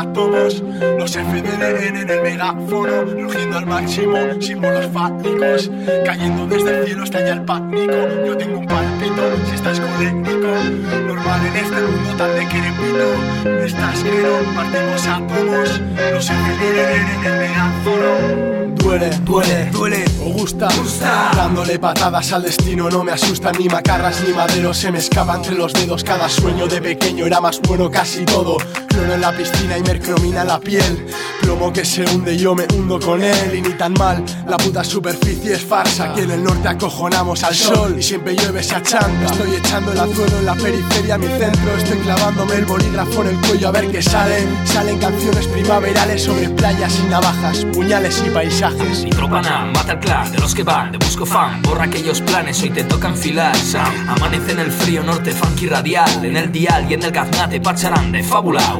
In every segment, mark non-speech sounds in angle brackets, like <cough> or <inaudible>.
átomos, los FDN en el megáfono, rugiendo al máximo, símbolos fálicos, cayendo desde el cielo hasta allá el pánico. Yo tengo un palpito, si estás coléctico, normal en este mundo tan de querepito. Estás que no partimos átomos, los FDN en el megáfono. Duele, duele, duele, o gusta, gusta Dándole patadas al destino no me asustan ni macarras ni maderos Se me escapa entre los dedos cada sueño de pequeño era más bueno casi todo Clono en la piscina y mercromina la piel. Plomo que se hunde y yo me hundo con él. Y ni tan mal, la puta superficie es farsa. Aquí en el norte acojonamos al sol y siempre llueve se achanta Estoy echando el anzuelo en la periferia, mi centro. Estoy clavándome el bolígrafo en el cuello a ver qué salen Salen canciones primaverales sobre playas y navajas Puñales y paisajes. Mi tropa mata clan de los que van de busco fan. Borra aquellos planes, hoy te toca enfilar Amanece en el frío norte, funky radial En el dial y en el gaznate pacharán de fábula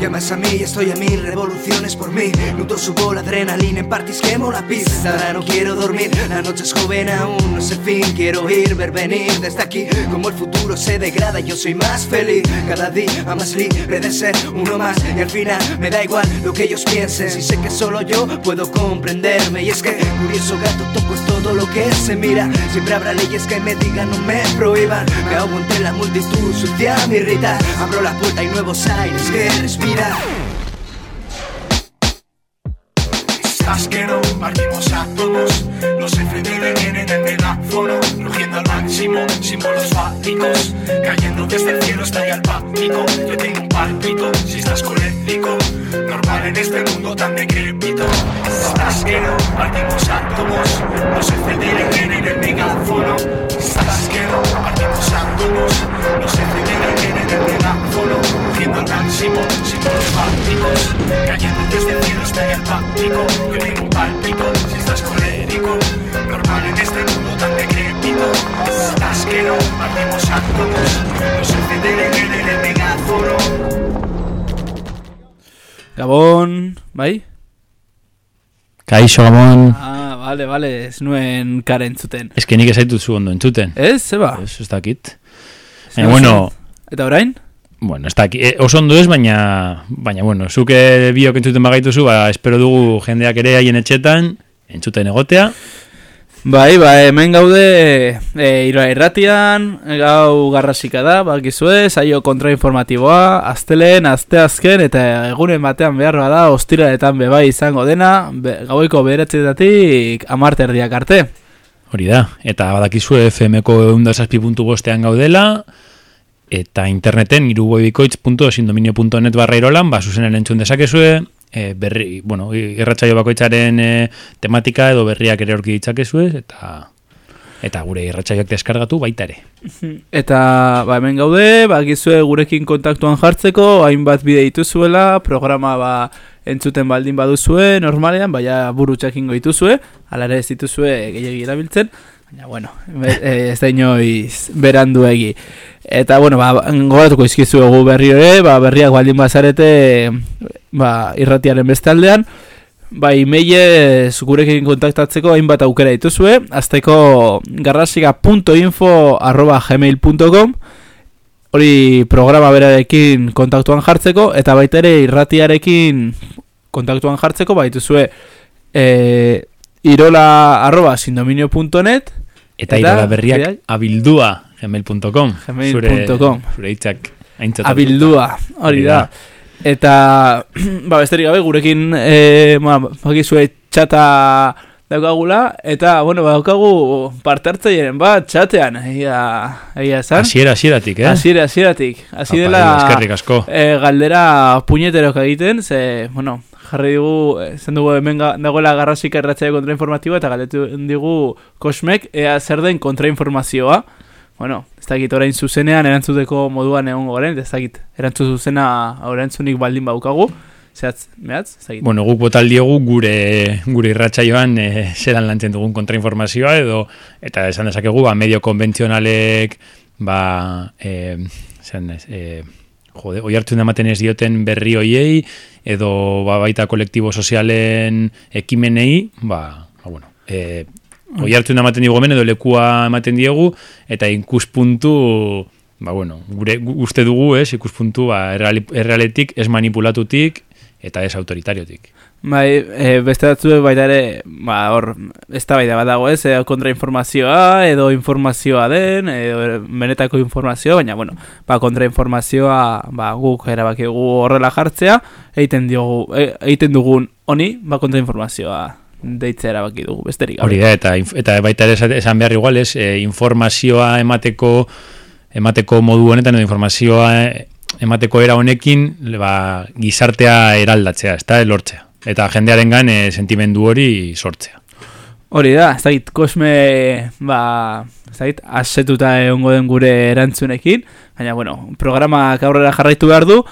Llamas a mí y estoy a mil revoluciones por mí. Luto subo la adrenalina en parties quemo la pista Ahora no quiero dormir, la noche es joven aún no sé fin. Quiero ir, ver venir desde aquí Como el futuro se degrada yo soy más feliz. Cada día más libre de ser uno más Y al final me da igual lo que ellos piensen. Si sé que solo yo puedo comprenderme Y es que curioso gato toco todo lo que se mira. Siempre habrá leyes que me digan no me prohíban. Me ahogo entre la multitud, sucia me irrita Abro la puerta y nuevos aires que respiran Estás que no partimos átomos Los FDN vienen en megáfono Rugiendo al máximo, símbolos fálicos. Cayendo desde el cielo hasta el pánico. Yo tengo un palpito, si estás colérico normal en este mundo tan decrépito. Estás quedo, partimos átomos, nos encenderán en el megáfono. Estás quedo, partimos átomos, nos encenderán en el megáfono. Siendo tan simo, símbolos fácticos, cayendo desde el cielo hasta el pático. Yo tengo un pálpito, si estás colérico, normal en este mundo tan decrépito. Estás quedo, partimos átomos, nos encenderán en el megáfono. Gabon, bai? Kaixo, Gabon. Ah, vale, vale, ez nuen karen zuten. Ez que nik ezaitut zu ondo entzuten. Ez, zeba? Ez, ez dakit. Baina, bueno... Eta orain? Bueno, ez dakit. E, oso ondo ez, baina... Baina, bueno, zuke biok entzuten bagaituzu, ba, espero dugu jendeak ere haien etxetan, entzuten egotea. Bai, bai, hemen gaude e, iroa irratian, gau garrasika da, bakizue, saio kontrainformatiboa, aztelen, azteazken, eta egunen batean beharroa da, ostiraetan bebai izango dena, be, gaueko beretzetatik amarterdiak arte. Hori da, eta badakizue FM-ko eundazazpi.bostean gaudela, eta interneten irubobikoitz.esindominio.net barra irolan, ba, zuzenen entzun dezakezue, e, berri, bueno, irratsaio bakoitzaren e, tematika edo berriak ere aurki ditzakezue eta eta gure irratsaioak deskargatu baita ere. <laughs> Eta ba hemen gaude, bakizue gurekin kontaktuan jartzeko, hainbat bide dituzuela, programa ba entzuten baldin baduzue, normalean, baina burutxakin goituzue, ala ere ez dituzue gehiagi erabiltzen, baina bueno, ez da inoiz berandu egi. Eta, bueno, ba, gogatuko izkizu egu berri ere, ba, berriak baldin bazarete ba, irratiaren beste aldean, ba, imeile gurekin kontaktatzeko hainbat aukera dituzue, azteko garrasiga.info arroba gmail.com hori programa berarekin kontaktuan jartzeko, eta baita ere irratiarekin kontaktuan jartzeko, ba, dituzue e, irola arroba sindominio.net eta, eta irola berriak abildua gmail.com gmail.com zure hitzak abildua, hori da. Eta <clears throat> ba, besterik gabe gurekin e, ma, bakizue txata daukagula eta bueno, ba, daukagu parte hartzaileen bat txatean egia, egia zan asiera asieratik, eh? asiera asieratik hasi dela e, galdera puñeterok egiten ze, bueno, jarri digu, zen dugu hemen dagoela garrasika erratzaia kontrainformatiboa eta galdetu digu kosmek ea zer den kontrainformazioa bueno, ez dakit orain zuzenean erantzuteko moduan egon goren, ez dakit erantzut zuzena erantzunik baldin baukagu, zehatz, mehatz, zagit. Bueno, guk botal diogu gure gure irratsaioan e, zelan lantzen dugun kontrainformazioa edo eta esan dezakegu ba medio konbentzionalek ba eh zen eh jode, oi hartzen ematen ez dioten berri hoiei edo ba, baita kolektibo sozialen ekimenei, ba, ba bueno, eh oi hartzen ematen diegu hemen edo lekua ematen diegu eta ikuspuntu ba bueno, gure gu- uste dugu, ez, ikuspuntu ba errealetik, ez manipulatutik eta ez autoritariotik. Bai, e, beste batzuek baita ere, ba, hor, ez da baita bat dago ez, e, kontrainformazioa, edo informazioa den, edo benetako informazioa, baina, bueno, ba, kontrainformazioa, ba, guk erabakigu horrela jartzea, egiten diogu, e, egiten dugun honi, ba, kontrainformazioa deitzea erabaki dugu, besterik. gabe. Hori da, eta, eta baita ere esan- behar igual, ez, e, informazioa emateko emateko modu honetan edo informazioa e, emateko era honekin ba, gizartea eraldatzea, ez da, lortzea. Eta jendearengan e, sentimendu hori sortzea. Hori da, ez dakit, kosme, ba, ez dakit, asetuta egongo den gure erantzunekin, baina, bueno, programak aurrera jarraitu behar du,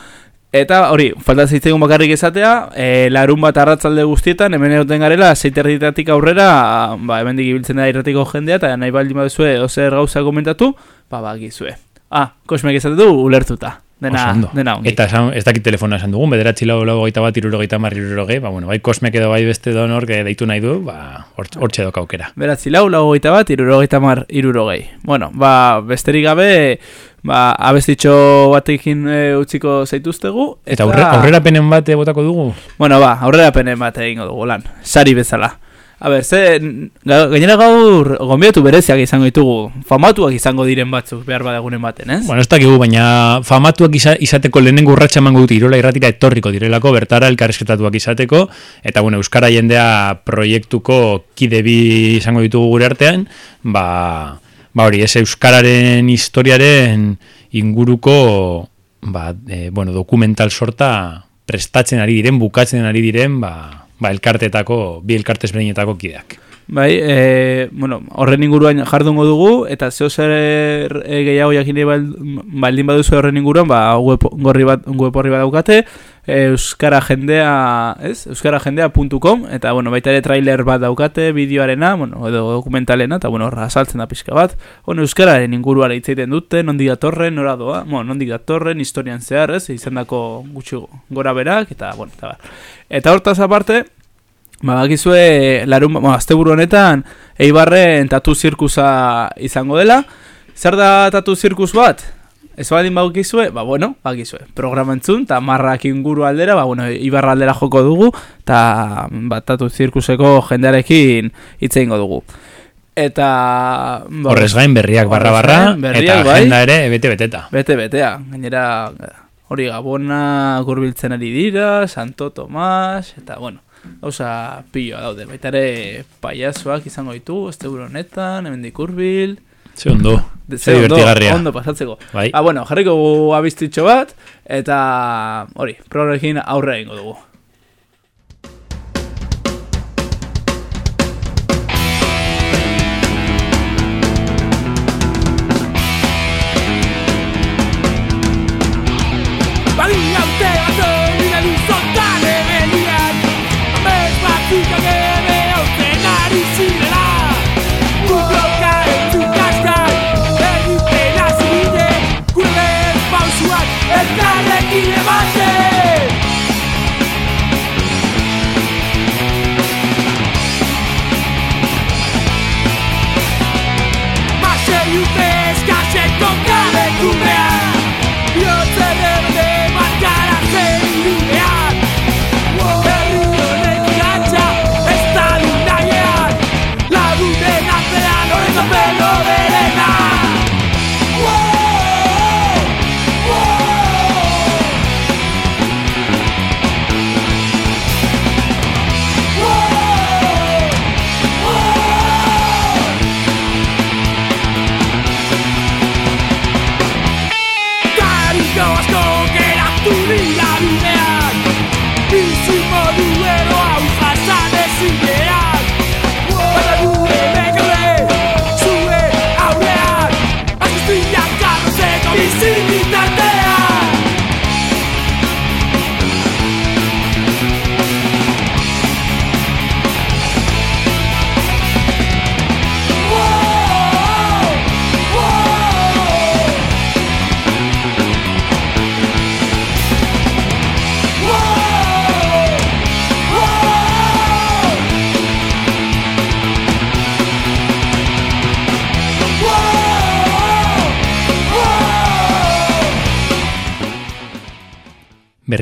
eta hori, falta zitzaigun bakarrik esatea, e, larun bat arratzalde guztietan, hemen egoten garela, zeiterritatik aurrera, ba, hemen ibiltzen da irratiko jendea, eta nahi baldin baduzue, ozer gauza komentatu, ba, bakizue. Ah, kosmek esate du, ulertuta. Dena, Oso ondo. dena ongi. Eta esan, ez dakit telefona esan dugun, bederatzi lau lau gaita bat, irurogeita mar, irurogei, ba, bueno, bai kosmek edo bai beste donor deitu nahi du, ba, hort- hortxe doka aukera. Beratzi lau, lau goita bat, irurogeita mar, irurogei. Bueno, ba, besterik gabe, ba, abestitxo batekin e, utziko zaituztegu. Eta aurre, aurrera penen bat eh, botako dugu? Bueno, ba, aurrera penen bat egingo dugu lan. Sari bezala. A ber, ze, ga- gainera gaur gonbidatu bereziak izango ditugu. Famatuak izango diren batzuk behar badagunen baten, ez? Bueno, ez dakigu, baina famatuak iza, izateko lehenengo urratxa emango dute irola irratira etorriko direlako, bertara elkarrezketatuak izateko, eta bueno, Euskara jendea proiektuko kide bi izango ditugu gure artean, ba, ba hori, ez Euskararen historiaren inguruko ba, e, bueno, dokumental sorta prestatzen ari diren, bukatzen ari diren, ba, ba elkartetako, bi elkartez behinetako kideak. Bai, e, bueno, horren inguruan jardungo dugu, eta zeo zer e, gehiago jakine baldin baduzu horren inguruan, ba, web, gorri bat, web horri bat daukate, euskara jendea, ez? euskarajendea.com, eta, bueno, baita ere trailer bat daukate, bideoarena, bueno, edo dokumentalena, eta, bueno, azaltzen da pixka bat, bueno, euskararen inguruan hitzaiten dute, nondik datorren, nora doa, bueno, nondik datorren, historian zehar, ez? izandako gutxi gora berak, eta, bueno, eta, bar. eta hortaz aparte, Ba, bakizue, larun, bueno, asteburu honetan, Eibarren tatu zirkusa izango dela. Zer da tatu zirkus bat? Ez baldin bakizue, ba, bueno, bakizue. Programa entzun, eta marrak inguru aldera, ba, bueno, Ibarra aldera joko dugu, eta ba, tatu zirkuseko jendearekin hitz egingo dugu. Eta... Ba, Horrez gain berriak barra barra, berriak, eta bai. agenda ere bete-beteta. Bete, betea. Gainera, hori gabona gurbiltzen ari dira, Santo Tomas, eta bueno, gauza pilloa daude. Baita ere paiazoak izango ditu, este honetan, hemen hurbil. Ze ondo, ze ondo, ondo pasatzeko. Bai. Ah, bueno, jarriko abistitxo bat, eta hori, prorekin aurre egingo dugu.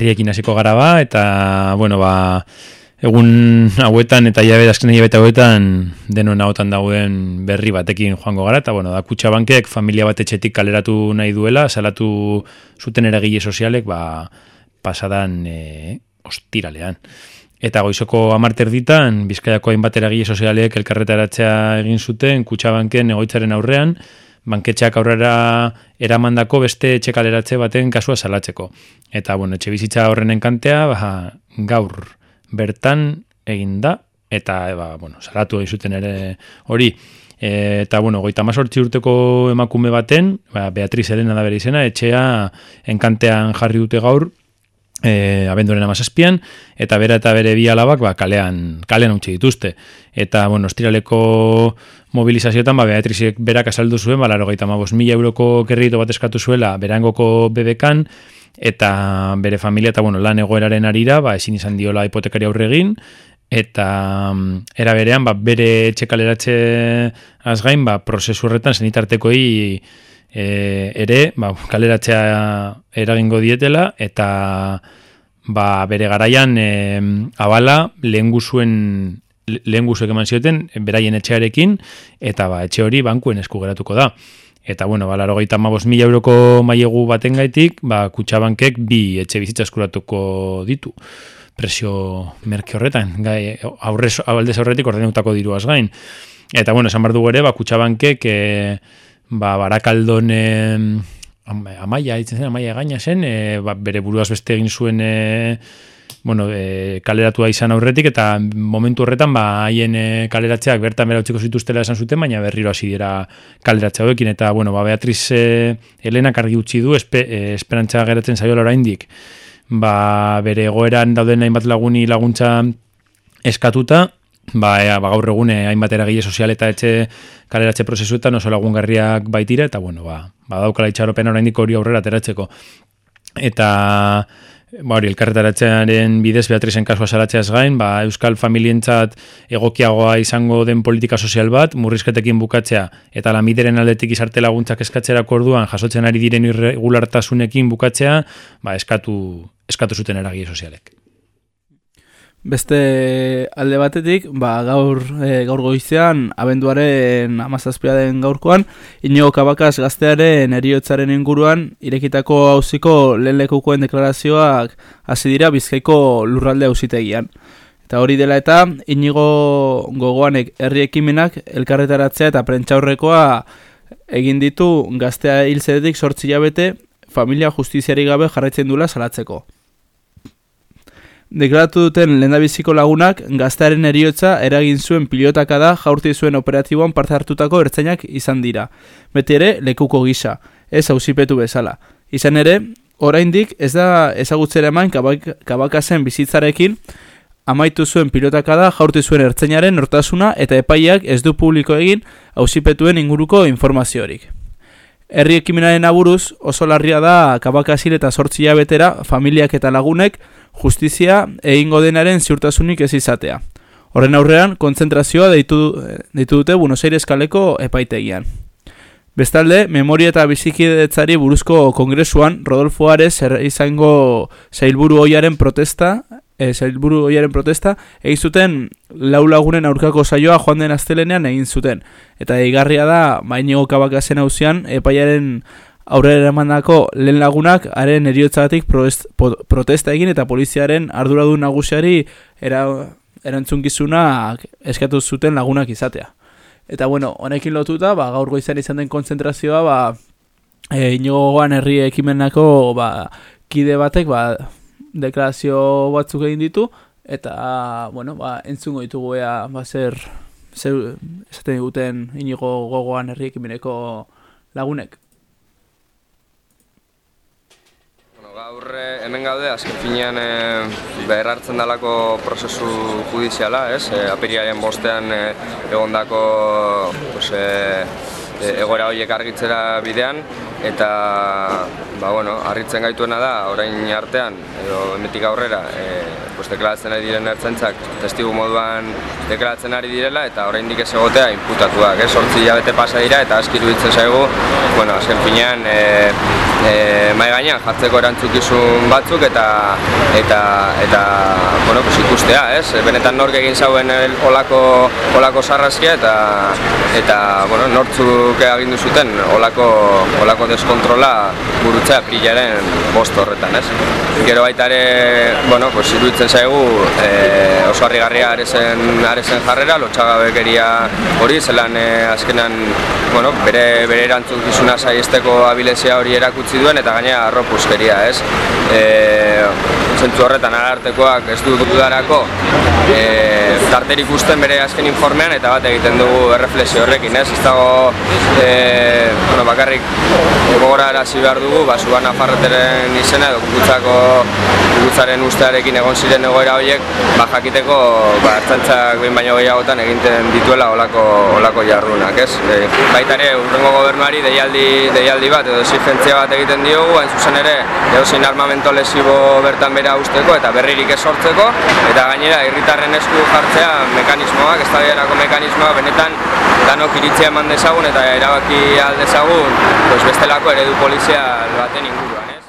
Berriekin hasiko gara ba, eta, bueno, ba, egun hauetan eta jabe azken hilabete hauetan denon hauetan dagoen berri batekin joango gara, eta, bueno, da kutsabankek familia bat etxetik kaleratu nahi duela, salatu zuten eragile sozialek, ba, pasadan e, ostiralean. Eta goizoko amarter ditan, Bizkaiako hainbat eragile sozialek elkarretaratzea egin zuten kutsabanken egoitzaren aurrean, banketxeak aurrera eramandako beste etxekaleratze baten kasua salatzeko. Eta, bueno, etxe bizitza horren enkantea, ba, gaur bertan egin da, eta, ba, bueno, salatu egin zuten ere hori. E, eta, bueno, goita mazortzi urteko emakume baten, ba, Beatriz Elena da bere izena, etxea enkantean jarri dute gaur, e, abenduaren amazazpian, eta bera eta bere bi alabak ba, kalean, kalean utzi dituzte. Eta, bueno, ostiraleko mobilizazioetan, ba, Beatrizek berak azaldu zuen, ba, laro gaita mila euroko kerrito bat eskatu zuela, berangoko bebekan, eta bere familia eta bueno, lan egoeraren arira, ba, ezin izan diola hipotekaria aurregin, eta mm, era berean, ba, bere txekaleratze azgain, ba, prozesu horretan zenitartekoi e, ere ba, kaleratzea eragingo dietela eta ba, bere garaian e, abala lehen guzuen lehen guzuek eman zioten beraien etxearekin eta ba, etxe hori bankuen eskugeratuko da. Eta bueno, ba, laro gaita mila euroko maiegu baten gaitik, ba, kutsabankek bi etxe bizitza eskuratuko ditu presio merke horretan, gai, aurrez, abaldez horretik ordenutako diruaz gain. Eta bueno, esan bardu ere, ba, kutsabankek e, ba, barakaldon amaia, itzen zen, amaia gaina zen, e, ba, bere buruaz beste egin zuen e, bueno, e, kaleratua izan aurretik, eta momentu horretan, ba, haien e, kaleratzeak bertan bera utziko zituztela esan zuten, baina berriro hasi dira kaleratzea hauekin, eta, bueno, ba, Beatriz e, Elena kargi utzi du, espe, e, esperantza geratzen zaiola oraindik, ba, bere egoeran dauden hainbat laguni laguntza eskatuta, ba, ea, ba gaur egun eh, hainbat eragile sozial eta etxe kaleratze prozesuetan oso lagungarriak baitira eta bueno, ba, ba daukala itxaropen oraindik hori aurrera ateratzeko. Eta ba hori elkarretaratzearen bidez Beatrizen kasua salatzeaz gain, ba euskal familientzat egokiagoa izango den politika sozial bat, murrizketekin bukatzea eta la mideren aldetik izarte laguntzak eskatzerako orduan jasotzen ari diren irregulartasunekin bukatzea, ba eskatu eskatu zuten eragile sozialek. Beste alde batetik, ba, gaur, e, gaur goizean, abenduaren amazazpia den gaurkoan, inigo kabakaz gaztearen eriotzaren inguruan, irekitako hauziko lehen lekukoen deklarazioak hasi dira bizkaiko lurralde hauzitegian. Eta hori dela eta, inigo gogoanek herri ekimenak elkarretaratzea eta prentxaurrekoa egin ditu gaztea hil zedetik sortzi jabete, familia justiziari gabe jarraitzen dula salatzeko. Deklaratu duten lehendabiziko lagunak gaztearen eriotza eragin zuen pilotaka da jaurti zuen operatiboan parte hartutako ertzainak izan dira. Beti ere lekuko gisa, ez hausipetu bezala. Izan ere, oraindik ez da ezagutzera eman kabak, kabakazen bizitzarekin amaitu zuen pilotaka da jaurti zuen ertzainaren nortasuna eta epaiak ez du publiko egin hausipetuen inguruko informaziorik. Herri ekimenaren aburuz oso larria da kabakazil eta sortzia betera familiak eta lagunek justizia egingo denaren ziurtasunik ez izatea. Horren aurrean, kontzentrazioa deitu, deitu dute Buenos Aires kaleko epaitegian. Bestalde, memoria eta bizikidetzari buruzko kongresuan, Rodolfo Ares izango zailburu hoiaren protesta, e, zailburu hoiaren protesta, egin zuten lau lagunen aurkako saioa joan den astelenean egin zuten. Eta eigarria da, mainego kabakazen hausian, epaiaren aurrera emandako lehen lagunak haren eriotzagatik protesta egin eta poliziaren arduradun nagusiari era, erantzunkizunak eskatu zuten lagunak izatea. Eta bueno, honekin lotuta, ba, gaur goizan izan den konzentrazioa, ba, e, inogoan herri ekimenako ba, kide batek ba, deklarazio batzuk egin ditu, eta, bueno, ba, entzungo ditugu ea, ba, zer, zer, esaten diguten inigo gogoan herri ekimeneko lagunek. Gaur eh, hemen gaude, azken finean e, behar hartzen dalako prozesu judiziala, ez? E, aperiaren bostean e, egondako pues, e, egoera horiek argitzera bidean eta ba, bueno, harritzen gaituena da, orain artean, edo emetik aurrera, e, pues, deklaratzen ari diren ertzentzak testigu moduan deklaratzen ari direla eta oraindik ez egotea inputatuak, ez? Hortzi jabete pasa dira eta askiru ditzen zaigu, bueno, azken finean, e, e, mai gainean jartzeko erantzukizun batzuk eta eta eta bueno, pues ikustea, ez? Benetan nork egin zauen olako olako sarraskia eta eta bueno, nortzuk agindu zuten olako olako deskontrola burutzea pilaren bost horretan, ez? Gero baita ere, bueno, pues iruditzen zaigu e, oso harrigarria arezen arezen jarrera, lotxagabekeria hori zelan e, azkenan bueno, bere bere erantzukizuna saiesteko abilezia hori erakutsi duen eta gainera arropuzkeria, ez? E, zentzu horretan arartekoak ez du dudarako e, tarterik ikusten bere azken informean eta bat egiten dugu erreflexio horrekin, ez? Ez dago e, bueno, bakarrik gogora arazi behar dugu, ba, Suban Nafarreteren izena edo kukutzako kukutzaren ustearekin egon ziren egoera horiek, ba, jakiteko ba, ertzaintzak behin baino gehiagotan egiten dituela olako, olako jardunak, ez? E, baita ere, urrengo gobernuari deialdi, deialdi bat edo exigentzia bat egiten diogu, hain zuzen ere, edozein armamento lesibo bertan bera usteko eta berririk ez sortzeko, eta gainera, herritarren esku jartzea mekanismoak, eztabaidarako mekanismoak benetan danok iritzia eman dezagun eta erabaki aldezagun pues bestelako eredu polizial baten inguruan, ez?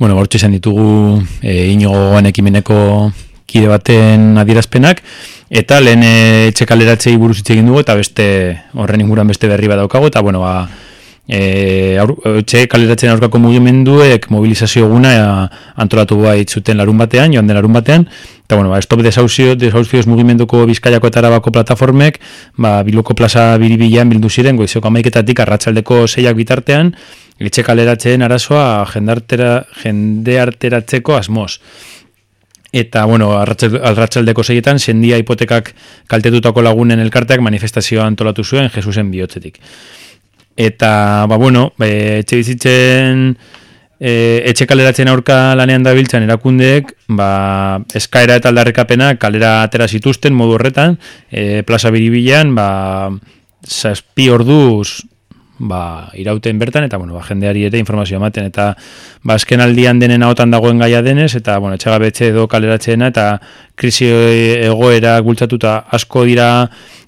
Bueno, gaurtxe izan ditugu e, inigoan ekimeneko kide baten adierazpenak, eta lehen e, etxe kaleratzei buruz hitz egin dugu, eta beste horren inguruan beste berri bat daukago, eta bueno, ba, e, aur, etxe kaleratzen aurkako mugimenduek mobilizazio eguna e, antolatu bait zuten larun batean, joan den larun batean, eta bueno, ba, stop desauzio, desauzioz mugimenduko bizkaiako eta arabako plataformek, ba, biloko plaza biribilan bildu ziren, goizeko amaiketatik arratsaldeko zeiak bitartean, etxe kaleratzen arazoa jendartera, jendearteratzeko asmoz. Eta, bueno, arratsaldeko seietan, sendia hipotekak kaltetutako lagunen elkarteak manifestazioa antolatu zuen Jesusen bihotzetik. Eta, ba, bueno, e, etxe bizitzen, e, etxe kaleratzen aurka lanean dabiltzan erakundeek, ba, eskaera eta aldarrekapena kalera atera zituzten modu horretan, e, plaza biribilan, ba, zazpi orduz ba, irauten bertan, eta bueno, ba, jendeari ere informazioa ematen, eta ba, azken aldian denen ahotan dagoen gaia denez, eta bueno, etxagabetxe edo kaleratzeena, eta krisi egoera bultzatuta asko dira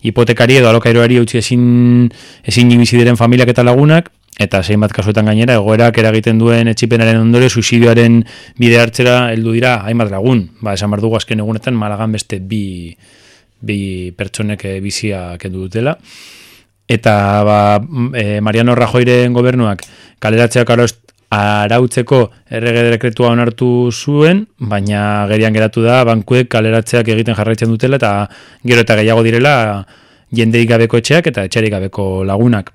hipotekari edo alokairoari utzi ezin, ezin bizi diren familiak eta lagunak, eta zein bat kasuetan gainera, egoerak eragiten duen etxipenaren ondore, suizidioaren bide hartzera heldu dira hainbat lagun. Ba, esan behar dugu azken egunetan Malagan beste bi, bi pertsonek eh, bizia kendu dutela. Eta ba, e, Mariano Rajoyren gobernuak kaleratzeak arautzeko errege dekretua onartu zuen, baina gerian geratu da bankuek kaleratzeak egiten jarraitzen dutela eta gero eta gehiago direla jendeik gabeko etxeak eta etxerik gabeko lagunak.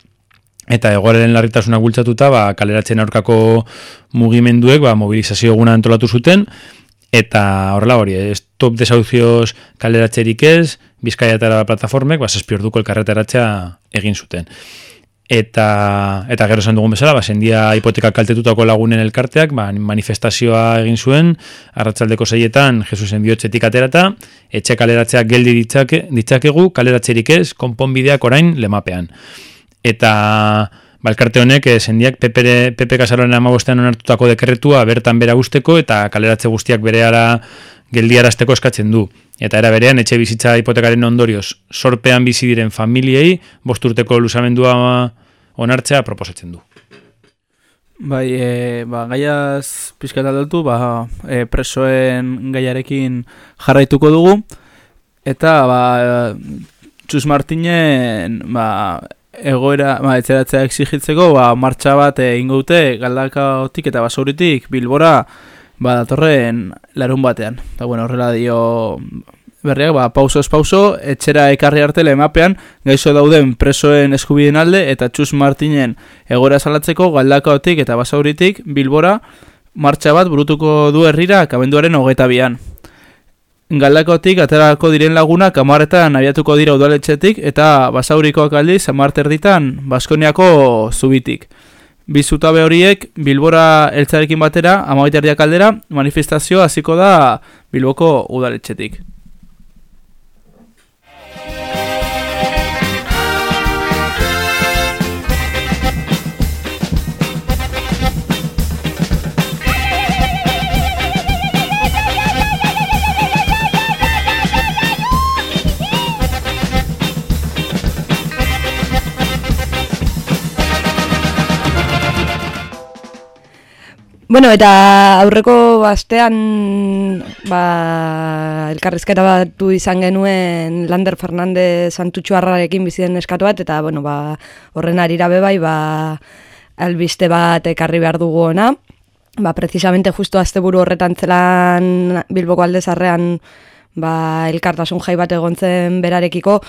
Eta egoaren larritasunak bultzatuta, ba, kaleratzen aurkako mugimenduek ba, mobilizazio eguna antolatu zuten, eta horrela hori, eh, stop desauzioz kaleratzerik ez, Bizkaia eta plataformek, ba, zazpiorduko elkarretaratzea egin zuten. Eta, eta gero esan dugun bezala, ba, sendia hipotekak kaltetutako lagunen elkarteak, ba, manifestazioa egin zuen, arratsaldeko zeietan, Jesusen bihotzetik aterata, etxe kaleratzeak geldi ditzake, ditzakegu, kaleratzerik ez, konponbideak orain lemapean. Eta balkarte honek eh, sendiak PP, kasaroren amabostean onartutako dekretua bertan bera usteko eta kaleratze guztiak bereara geldiarazteko eskatzen du. Eta era berean etxe bizitza hipotekaren ondorioz sorpean bizi diren familiei bost urteko luzamendua onartzea proposatzen du. Bai, e, ba, gaiaz pixka eta aldatu, ba, e, presoen gaiarekin jarraituko dugu. Eta, ba, Txus Martinen, ba, egoera, ba, etxeratzea exigitzeko, ba, martxa bat egingo dute galdakaotik eta basauritik bilbora, ba, datorren larun batean. Eta, bueno, horrela dio berriak, ba, pausoz pauso, etxera ekarri arte lemapean, gaixo dauden presoen eskubideen alde, eta Txus Martinen egoera salatzeko galdakaotik eta basauritik bilbora, martxa bat burutuko du herrira kabenduaren hogeita bian. Galdakotik aterako diren lagunak amaretan abiatuko dira udaletxetik eta basaurikoak aldiz amarterditan Baskoniako zubitik. Bi zutabe horiek Bilbora eltzarekin batera amaiterdiak aldera manifestazio hasiko da Bilboko udaletxetik. Bueno, eta aurreko bastean ba, elkarrizketa batu izan genuen Lander Fernandez Santutxuarrarekin biziden eskatu bat, eta bueno, ba, horren arira bebai, ba, albiste bat ekarri behar dugu ona. Ba, precisamente justo asteburu horretan zelan Bilboko aldezarrean ba, elkartasun jai bat egon zen berarekiko,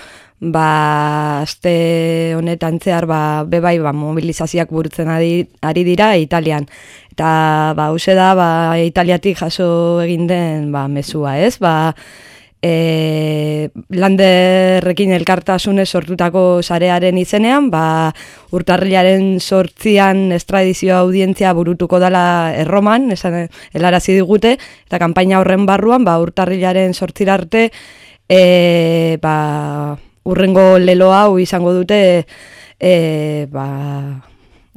ba, aste honetan zehar, ba, bebai, ba, mobilizazioak burutzen ari, dira Italian. Eta, ba, hause da, ba, Italiatik jaso egin den, ba, mesua, ez? Ba, e, landerrekin elkartasunez sortutako sarearen izenean, ba, urtarrilaren sortzian estradizio audientzia burutuko dela erroman, esan helarazi digute, eta kanpaina horren barruan, ba, urtarrilaren sortzirarte, e, ba, urrengo lelo hau izango dute, e, ba,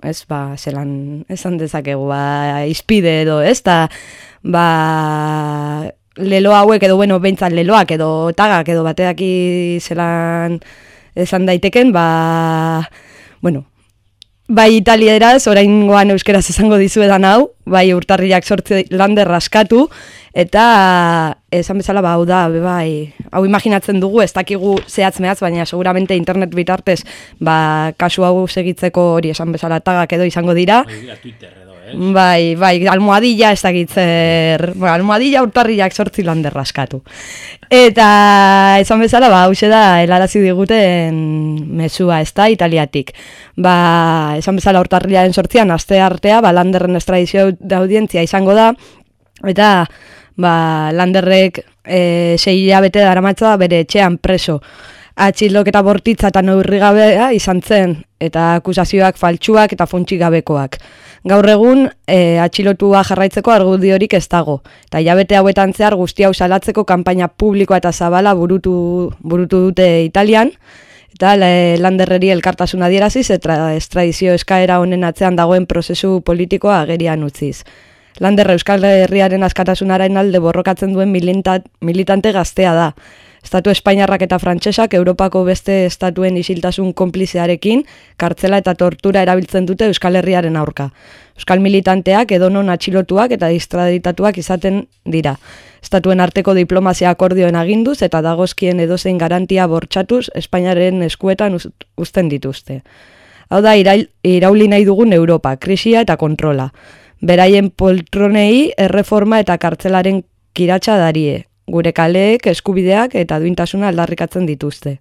ez, ba, zelan, esan dezakegu, ba, izpide edo, ez, da, ba, lelo hauek edo bueno, beintzat leloak edo tagak edo bateak zelan esan daiteken, ba bueno, bai italieraz, oraingoan euskeraz esango dizuetan hau, bai urtarriak sortze lande raskatu, eta esan bezala ba, hau da, bai, hau imaginatzen dugu, ez dakigu zehatz mehatz, baina seguramente internet bitartez, ba, kasu hau segitzeko hori esan bezala tagak edo izango dira. Bai, Twitter Bai, bai, almohadilla ez dakitzer, bueno, almohadilla urtarriak sortzi lan derraskatu. Eta, esan bezala, ba, hause da, helarazi diguten mesua, ez da, italiatik. Ba, esan bezala urtarriaren sortzian, aste artea, ba, landerren estradizio da audientzia izango da, eta, ba, landerrek e, sei bete dara bere etxean preso atxilok eta bortitza eta neurri gabea izan zen, eta akusazioak faltsuak eta fontxik gabekoak. Gaur egun, e, atxilotua jarraitzeko argudiorik ez dago, eta jabete hauetan zehar guztia usalatzeko kanpaina publikoa eta zabala burutu, burutu dute Italian, eta le, landerreri elkartasuna dieraziz, eta estradizio eskaera honen atzean dagoen prozesu politikoa agerian utziz. Landerra Euskal Herriaren askatasunaren alde borrokatzen duen militante gaztea da, Estatu Espainiarrak eta Frantsesak Europako beste estatuen isiltasun konplizearekin kartzela eta tortura erabiltzen dute Euskal Herriaren aurka. Euskal militanteak edonon atxilotuak eta distraditatuak izaten dira. Estatuen arteko diplomazia akordioen aginduz eta dagozkien edozein garantia bortxatuz Espainiaren eskuetan uzten dituzte. Hau da, irauli nahi dugun Europa, krisia eta kontrola. Beraien poltronei erreforma eta kartzelaren kiratsa darie, gure kaleek eskubideak eta duintasuna aldarrikatzen dituzte.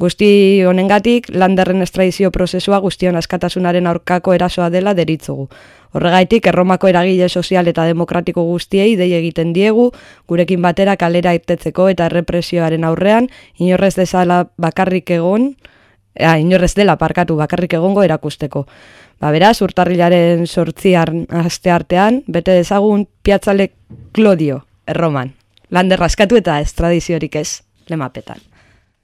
Guzti honengatik, landerren estradizio prozesua guztion askatasunaren aurkako erasoa dela deritzugu. Horregaitik, erromako eragile sozial eta demokratiko guztiei dei egiten diegu, gurekin batera kalera irtetzeko eta errepresioaren aurrean, inorrez dezala bakarrik egon, ea, inorrez dela parkatu bakarrik egongo erakusteko. Ba, beraz, urtarrilaren sortziar aste artean, bete dezagun piatzale Klodio, erroman lander raskatu eta estradiziorik ez lemapetan.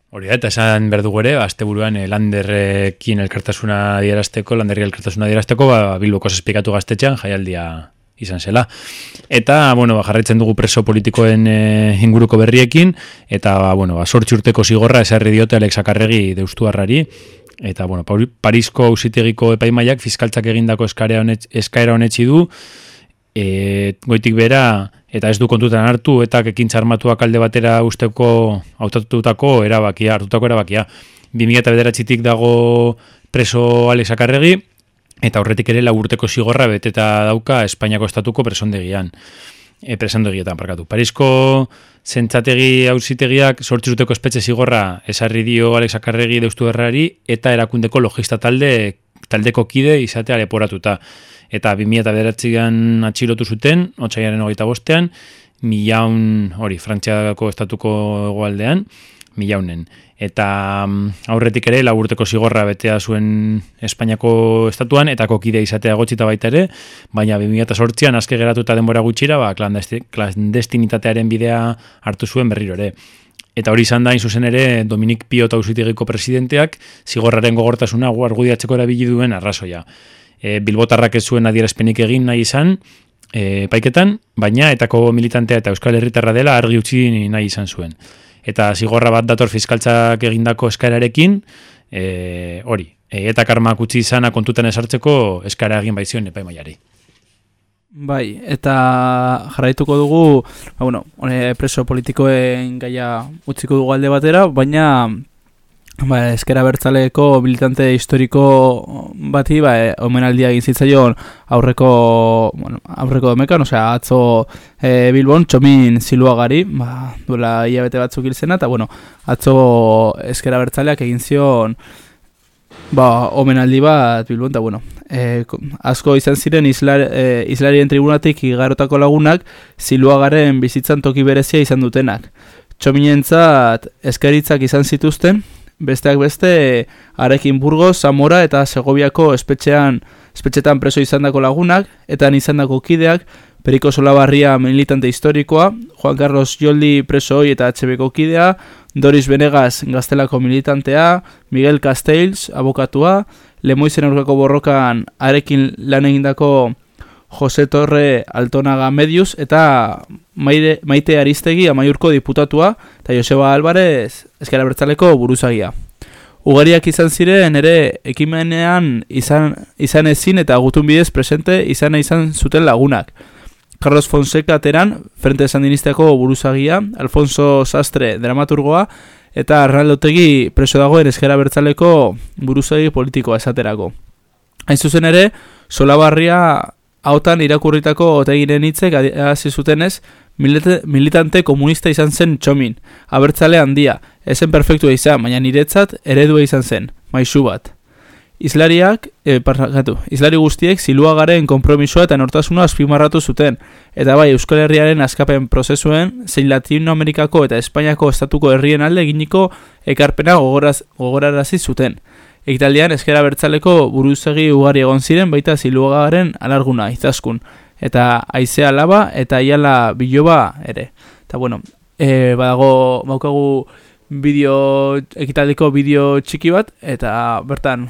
Hori da, eta esan berdu gore, azte buruan eh, landerrekin elkartasuna dierazteko, landerri elkartasuna dierazteko, ba, bilboko zespikatu gaztetxean, jaialdia izan zela. Eta, bueno, ba, jarraitzen dugu preso politikoen eh, inguruko berriekin, eta, ba, bueno, ba, urteko zigorra esarri diote Alex Akarregi deustu harrari, eta, bueno, Parisko ausitegiko epaimaiak fiskaltzak egindako eskaera honetzi du, e, goitik bera, eta ez du kontutan hartu, eta ekintza armatuak alde batera usteko autatutako erabakia, hartutako erabakia. 2000 eta bederatzitik dago preso Alex Akarregi, eta horretik ere laburteko zigorra beteta dauka Espainiako estatuko presondegian. E, presondegietan, parkatu. Parisko zentzategi hausitegiak sortziruteko espetxe zigorra esarri dio Alex Akarregi deustu errari, eta erakundeko logista talde taldeko kide izatea leporatuta eta 2000 eta bederatzean atxilotu zuten, otxaiaren hogeita bostean, milaun, hori, frantziako estatuko egoaldean, milaunen. Eta mm, aurretik ere, laburteko zigorra betea zuen Espainiako estatuan, eta kokidea izatea gotxita baita ere, baina 2000 eta sortzian, azke geratuta denbora gutxira, ba, klandestinitatearen bidea hartu zuen berriro ere. Eta hori izan da, zuzen ere, Dominik Pio eta presidenteak, zigorraren gogortasuna argudiatzeko erabili duen arrazoia e, bilbotarrak ez zuen adierazpenik egin nahi izan, e, paiketan, baina etako militantea eta euskal herritarra dela argi utzi nahi izan zuen. Eta zigorra bat dator fiskaltzak egindako eskaerarekin, e, hori, e, eta karmak utzi izana kontutan esartzeko eskara egin baizion epaimaiari. Bai, eta jarraituko dugu, ba, bueno, preso politikoen gaia utziko dugu alde batera, baina ba, eskera bertzaleko militante historiko bati, ba, e, omenaldia egin zitzaion aurreko, bueno, aurreko domekan, osea, atzo e, Bilbon, txomin ziluagari, ba, duela hilabete batzuk hil zena, eta, bueno, atzo eskera bertzaleak egin zion, ba, omenaldi bat Bilbon, eta, bueno, e, asko izan ziren islar, e, islarien tribunatik igarotako lagunak ziluagaren bizitzan toki berezia izan dutenak. Txominentzat eskeritzak izan zituzten, besteak beste Arekin Burgos, Zamora eta Segoviako espetxean espetxetan preso izandako lagunak eta izandako kideak Periko Solabarria militante historikoa, Juan Carlos Joldi preso hoi eta HBko kidea, Doris Benegas gaztelako militantea, Miguel Castells abokatua, Lemoizen aurkako borrokan arekin lan egindako Jose Torre Altonaga Medius eta Maire, Maite Aristegi amaiurko diputatua eta Joseba Álvarez eskera bertzaleko buruzagia. Ugariak izan ziren ere ekimenean izan, izan ezin eta gutun bidez presente izan izan zuten lagunak. Carlos Fonseca teran, Frente Sandinistiako buruzagia, Alfonso Sastre dramaturgoa, eta Arnaldotegi preso dagoen eskera bertzaleko buruzagi politikoa esaterako. Hain zuzen ere, Solabarria hautan irakurritako otegiren hitzek hasi zutenez, militante komunista izan zen txomin, abertzale handia, esen perfektua izan, baina niretzat eredua izan zen, maisu bat. Islariak, e, parrakatu, islari guztiek ziluagaren konpromisoa eta nortasuna azpimarratu zuten, eta bai Euskal Herriaren askapen prozesuen, zein Latinoamerikako eta Espainiako estatuko herrien alde eginiko ekarpena gogoraz, gogorarazi zuten. Ekitaldian eskera bertzaleko buruzegi ugari egon ziren baita ziluagaren alarguna, izaskun, eta aizea laba eta iala biloba ere. Eta bueno, e, badago, maukagu bideo, ekitaldiko bideo txiki bat, eta bertan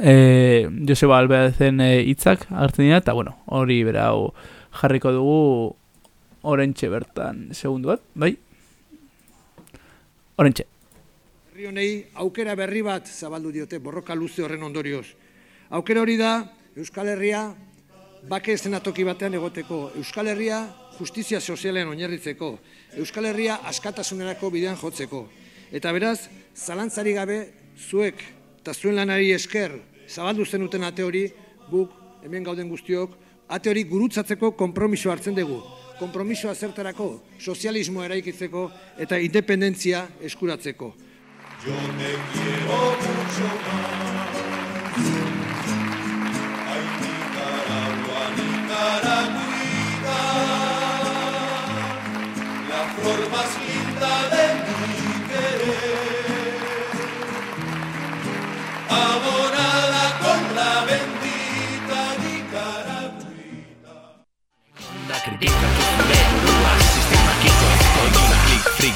e, Joseba Albeazen e, hitzak hartzen dira, eta bueno, hori berau jarriko dugu orentxe bertan segundu bat, bai? Orentxe. Herri honei aukera berri bat zabaldu diote borroka luze horren ondorioz. Aukera hori da Euskal Herria bake toki batean egoteko. Euskal Herria justizia sozialen oinarritzeko. Euskal Herria askatasunerako bidean jotzeko. Eta beraz, zalantzari gabe zuek eta zuen lanari esker zabaldu zenuten ate hori, guk hemen gauden guztiok, ate hori gurutzatzeko konpromiso hartzen dugu. Konpromisoa zertarako, sozialismo eraikitzeko eta independentzia eskuratzeko. Yo te quiero mucho la flor más linda de mi querer. Amor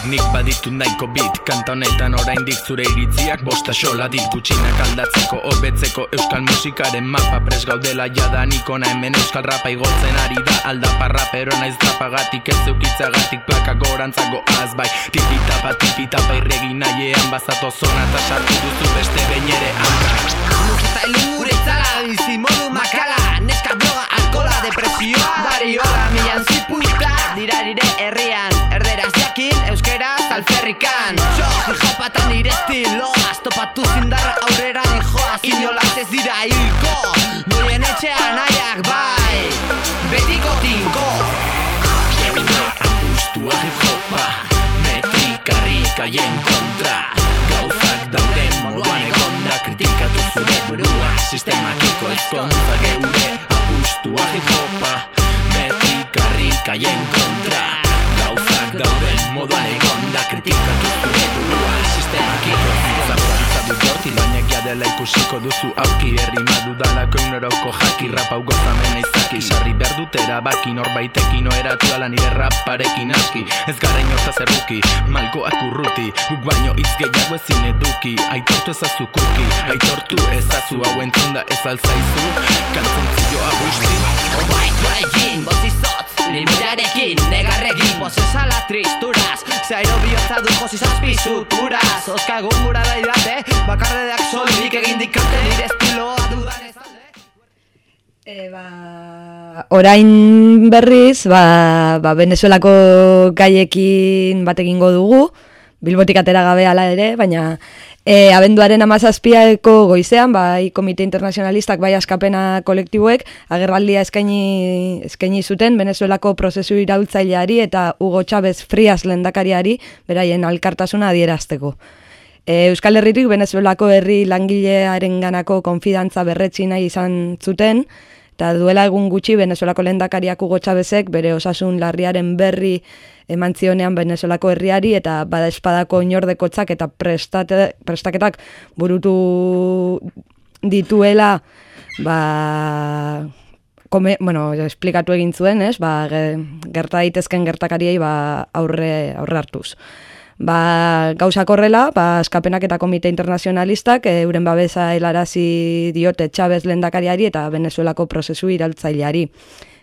nik baditu nahiko bit Kanta honetan oraindik zure iritziak Bosta xola dit gutxinak aldatzeko Hobetzeko euskal musikaren mapa Pres gaudela jadanik ona hemen euskal rapa Igotzen ari da aldapa rapero naiz drapagatik Ez eukitzagatik plaka gorantzago az bai. Tipitapa tipitapa irregi nahiean Bazato zona eta sartu duzu beste behin ere hanka Eta ilure itzala bizi modu makala Neska droga, alkola, depresioa Darioa, milan zipuita Dira dire herrian Erderaz jakin, euskeraz, alferrikan. Jopatan nire estiloa Topatu zindarra aurrera dijoaz Inolaz ez dira hilko Goien etxean aiak bai. Betiko tinko. Apustua hip hopa Metrika rikaien kontra. Gauzak dauden moduan egonda Kritikatu zure burua. Sistemakiko ezkontza geure Apustua hip hopa Metrika rikaien kontra. Gauzak dauden moduan egonda Kritikatu zure burua Sistemakiko ezkontza du jorti Baina dela ikusiko duzu auki Herri madudalako euneroko jaki Rapau gozamena izaki Sarri behar dut erabaki Norbaitekin oeratu ala nire raparekin aski. Ez gara inota zerruki Malkoak urruti. Guk baino hitz gehiago ezin eduki. Aitortu ezazu kuki Aitortu ezazu. Hau entzunda ez alzaizu Kantzontzioa guzti Obaitu egin, bozizotz Tristuraz Zairo bihotza du josi zazpi suturaz Oskagun gura daidate Bakarredeak solik egin dikate Nire estiloa dudan ez E, ba, orain berriz, ba, ba, Venezuelako gaiekin bat egingo dugu, Bilbotik atera gabe ala ere, baina e, abenduaren amazazpiaeko goizean, bai Komite Internacionalistak, bai askapena kolektiboek, agerraldia eskaini, eskaini zuten Venezuelako prozesu iraultzaileari eta Hugo Chávez Frias lendakariari beraien alkartasuna adierazteko. E, Euskal Herritik Venezuelako herri langilearen ganako konfidantza berretsi nahi izan zuten, eta duela egun gutxi Venezuelako lehendakariak Hugo Chávezek bere osasun larriaren berri eman zionean Venezuelako herriari eta bada espadako inordekotzak eta prestate, prestaketak burutu dituela ba, kome, bueno, esplikatu egin zuen, ez? Ba, ge, gerta daitezken gertakariei ba, aurre, aurre hartuz. Ba, gauzak horrela, ba, eskapenak eta komite internazionalistak e, euren babesa helarazi diote Chavez lendakariari eta Venezuelako prozesu iraltzaileari.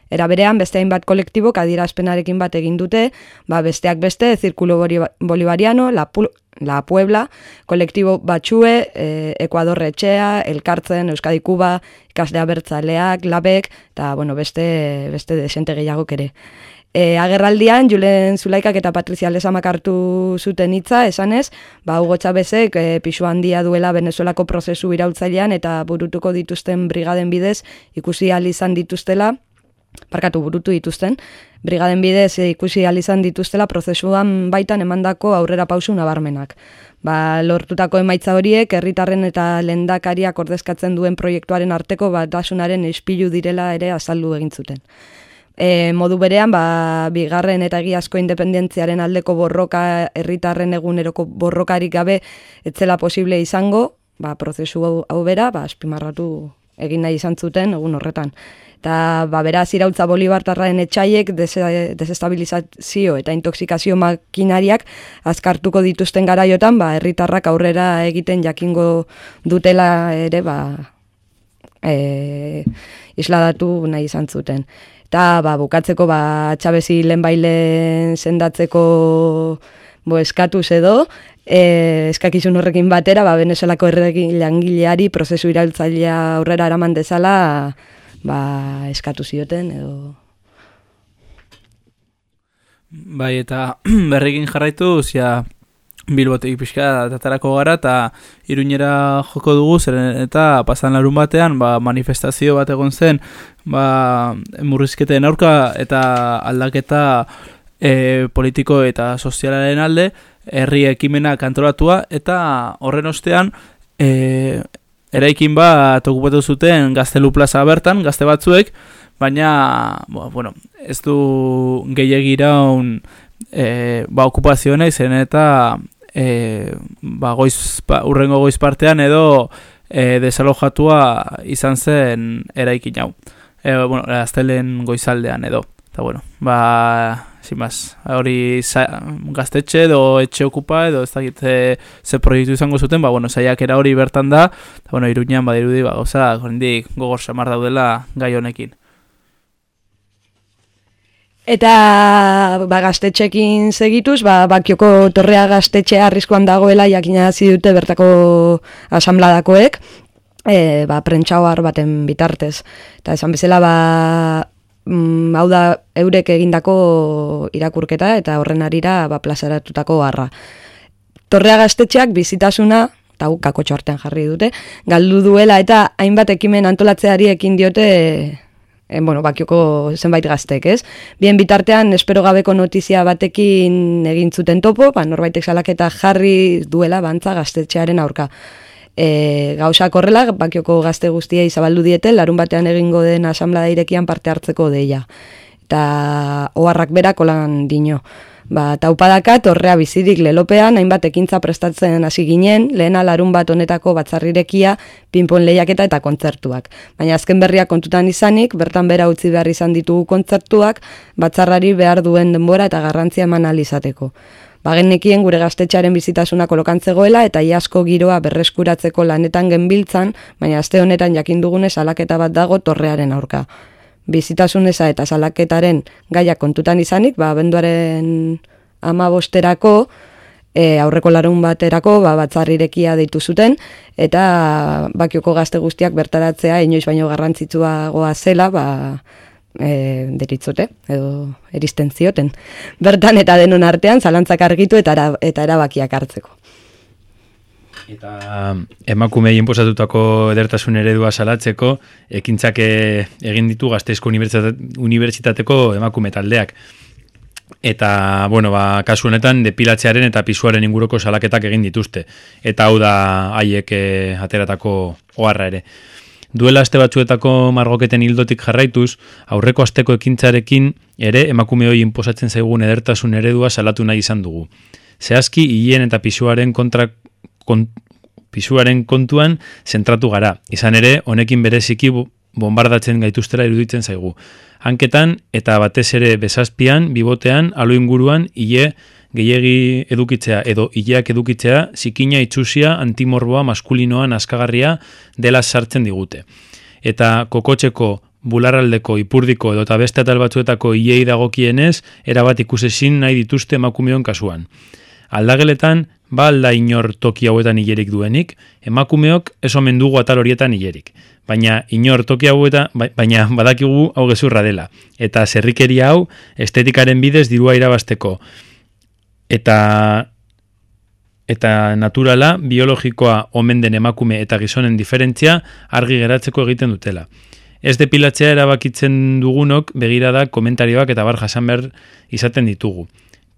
Era berean, beste hainbat kolektibok adierazpenarekin bat egin dute, ba, besteak beste, Zirkulo Bolivariano, La, Pu La Puebla, kolektibo batxue, e, Ekuador Etxea, Elkartzen, Euskadi Kuba, Ikasdea Bertzaleak, Labek, eta bueno, beste, beste desente gehiagok ere. E, agerraldian, Julen Zulaikak eta Patrizia Lesamak hartu zuten hitza, esanez, ba, Hugo Txabezek e, pixu handia duela Venezuelako prozesu iraultzailean eta burutuko dituzten brigaden bidez ikusi izan dituztela, parkatu burutu dituzten, brigaden bidez ikusi izan dituztela prozesuan baitan emandako aurrera pausu nabarmenak. Ba, lortutako emaitza horiek, herritarren eta lendakariak ordezkatzen duen proiektuaren arteko batasunaren espilu direla ere azaldu egin zuten. E, modu berean, ba, bigarren eta egiazko independentziaren aldeko borroka herritarren eguneroko borrokarik gabe etzela posible izango, ba, prozesu hau, hau bera, ba, espimarratu egin nahi izan zuten egun horretan. Eta ba, beraz irautza bolibartarraen etxaiek desestabilizazio eta intoxikazio makinariak azkartuko dituzten garaiotan, ba, herritarrak aurrera egiten jakingo dutela ere ba, e, isladatu nahi izan zuten. Eta ba, bukatzeko ba, txabezi lehen bailen sendatzeko bo, eskatuz edo, e, eskakizun horrekin batera, ba, Venezuelako erregin langileari prozesu iraltzailea aurrera eraman dezala ba, eskatu zioten edo... Bai, eta <clears throat> berrekin jarraitu, zia bilbotek pixka tatarako gara, eta iruñera joko dugu, zeren eta pasan larun batean, ba, manifestazio bat egon zen, ba, murrizketen aurka eta aldaketa e, politiko eta sozialaren alde, herri ekimena kantolatua, eta horren ostean, e, eraikin bat okupatu zuten gaztelu plaza bertan, gazte batzuek, baina, bueno, ez du gehiagira un, e, ba, okupazioa zen eta e, ba, goiz, ba, urrengo goiz partean edo e, desalojatua izan zen eraikin hau. E, bueno, aztelen goizaldean edo. Eta bueno, ba, sin más, hori gaztetxe edo etxe okupa edo ez dakit ze, ze proiektu izango zuten, ba, bueno, zaiak era hori bertan da, eta bueno, iruñan badirudi, ba, gauza, gogor samar daudela gai honekin. Eta ba, gaztetxekin segituz, ba, bakioko torrea gaztetxea arriskuan dagoela jakina dute bertako asambladakoek, e, ba, prentxauar baten bitartez. Eta esan bezala, ba, mm, hau da eurek egindako irakurketa eta horren arira ba, plazaratutako harra. Torrea gaztetxeak bizitasuna, eta kako txortean jarri dute, galdu duela eta hainbat ekimen antolatzeari ekin diote e, bueno, bakioko zenbait gaztek, ez? Bien bitartean, espero gabeko notizia batekin egin zuten topo, ba, norbaitek salaketa jarri duela bantza gaztetxearen aurka. E, gauza korrela, bakioko gazte guztiei zabaldu diete, larun batean egingo den asamblea irekian parte hartzeko deia. Eta oharrak berak lan dino. Ba, taupadaka torrea bizirik lelopean, hainbat ekintza prestatzen hasi ginen, lehena larun bat honetako batzarrirekia, pinpon lehiaketa eta kontzertuak. Baina azken berriak kontutan izanik, bertan bera utzi behar izan ditugu kontzertuak, batzarrari behar duen denbora eta garrantzia eman alizateko. Bagenekien gure gaztetxaren bizitasuna kolokantzegoela eta iasko giroa berreskuratzeko lanetan genbiltzan, baina azte honetan jakin dugunez alaketa bat dago torrearen aurka. Bizitasuneza eta salaketaren gaia kontutan izanik, ba, benduaren ama bosterako, e, aurreko larun baterako ba, batzarrirekia deitu zuten, eta bakioko gazte guztiak bertaratzea inoiz baino garrantzitsuagoa zela, ba, e, deritzote, edo eristen zioten. Bertan eta denon artean, zalantzak argitu eta, ara, eta erabakiak hartzeko. Eta emakumei inposatutako edertasun eredua salatzeko, ekintzak e, egin ditu gazteizko unibertsitateko emakume taldeak. Eta, bueno, ba, kasu honetan, depilatzearen eta pisuaren inguruko salaketak egin dituzte. Eta hau da haiek e, ateratako oharra ere. Duela aste batzuetako margoketen hildotik jarraituz, aurreko asteko ekintzarekin ere emakume hori inposatzen zaigun edertasun eredua salatu nahi izan dugu. Zehazki, hien eta pisuaren kontra pisuaren kontuan zentratu gara. Izan ere, honekin bereziki bombardatzen gaituztera iruditzen zaigu. Hanketan eta batez ere bezazpian, bibotean, alo inguruan, hile gehiegi edukitzea edo hileak edukitzea zikina itxusia antimorboa maskulinoa askagarria dela sartzen digute. Eta kokotxeko bularraldeko ipurdiko edo eta beste atal batzuetako hilei dagokienez, erabat ikusezin nahi dituzte emakumeon kasuan. Aldageletan, ba alda inor toki hauetan hilerik duenik, emakumeok ez omen dugu atal horietan hilerik. Baina inor toki hauetan, ba, baina badakigu hau gezurra dela. Eta zerrikeria hau estetikaren bidez dirua irabasteko eta eta naturala biologikoa omen den emakume eta gizonen diferentzia argi geratzeko egiten dutela. Ez depilatzea erabakitzen dugunok begirada komentarioak eta bar jasan behar izaten ditugu.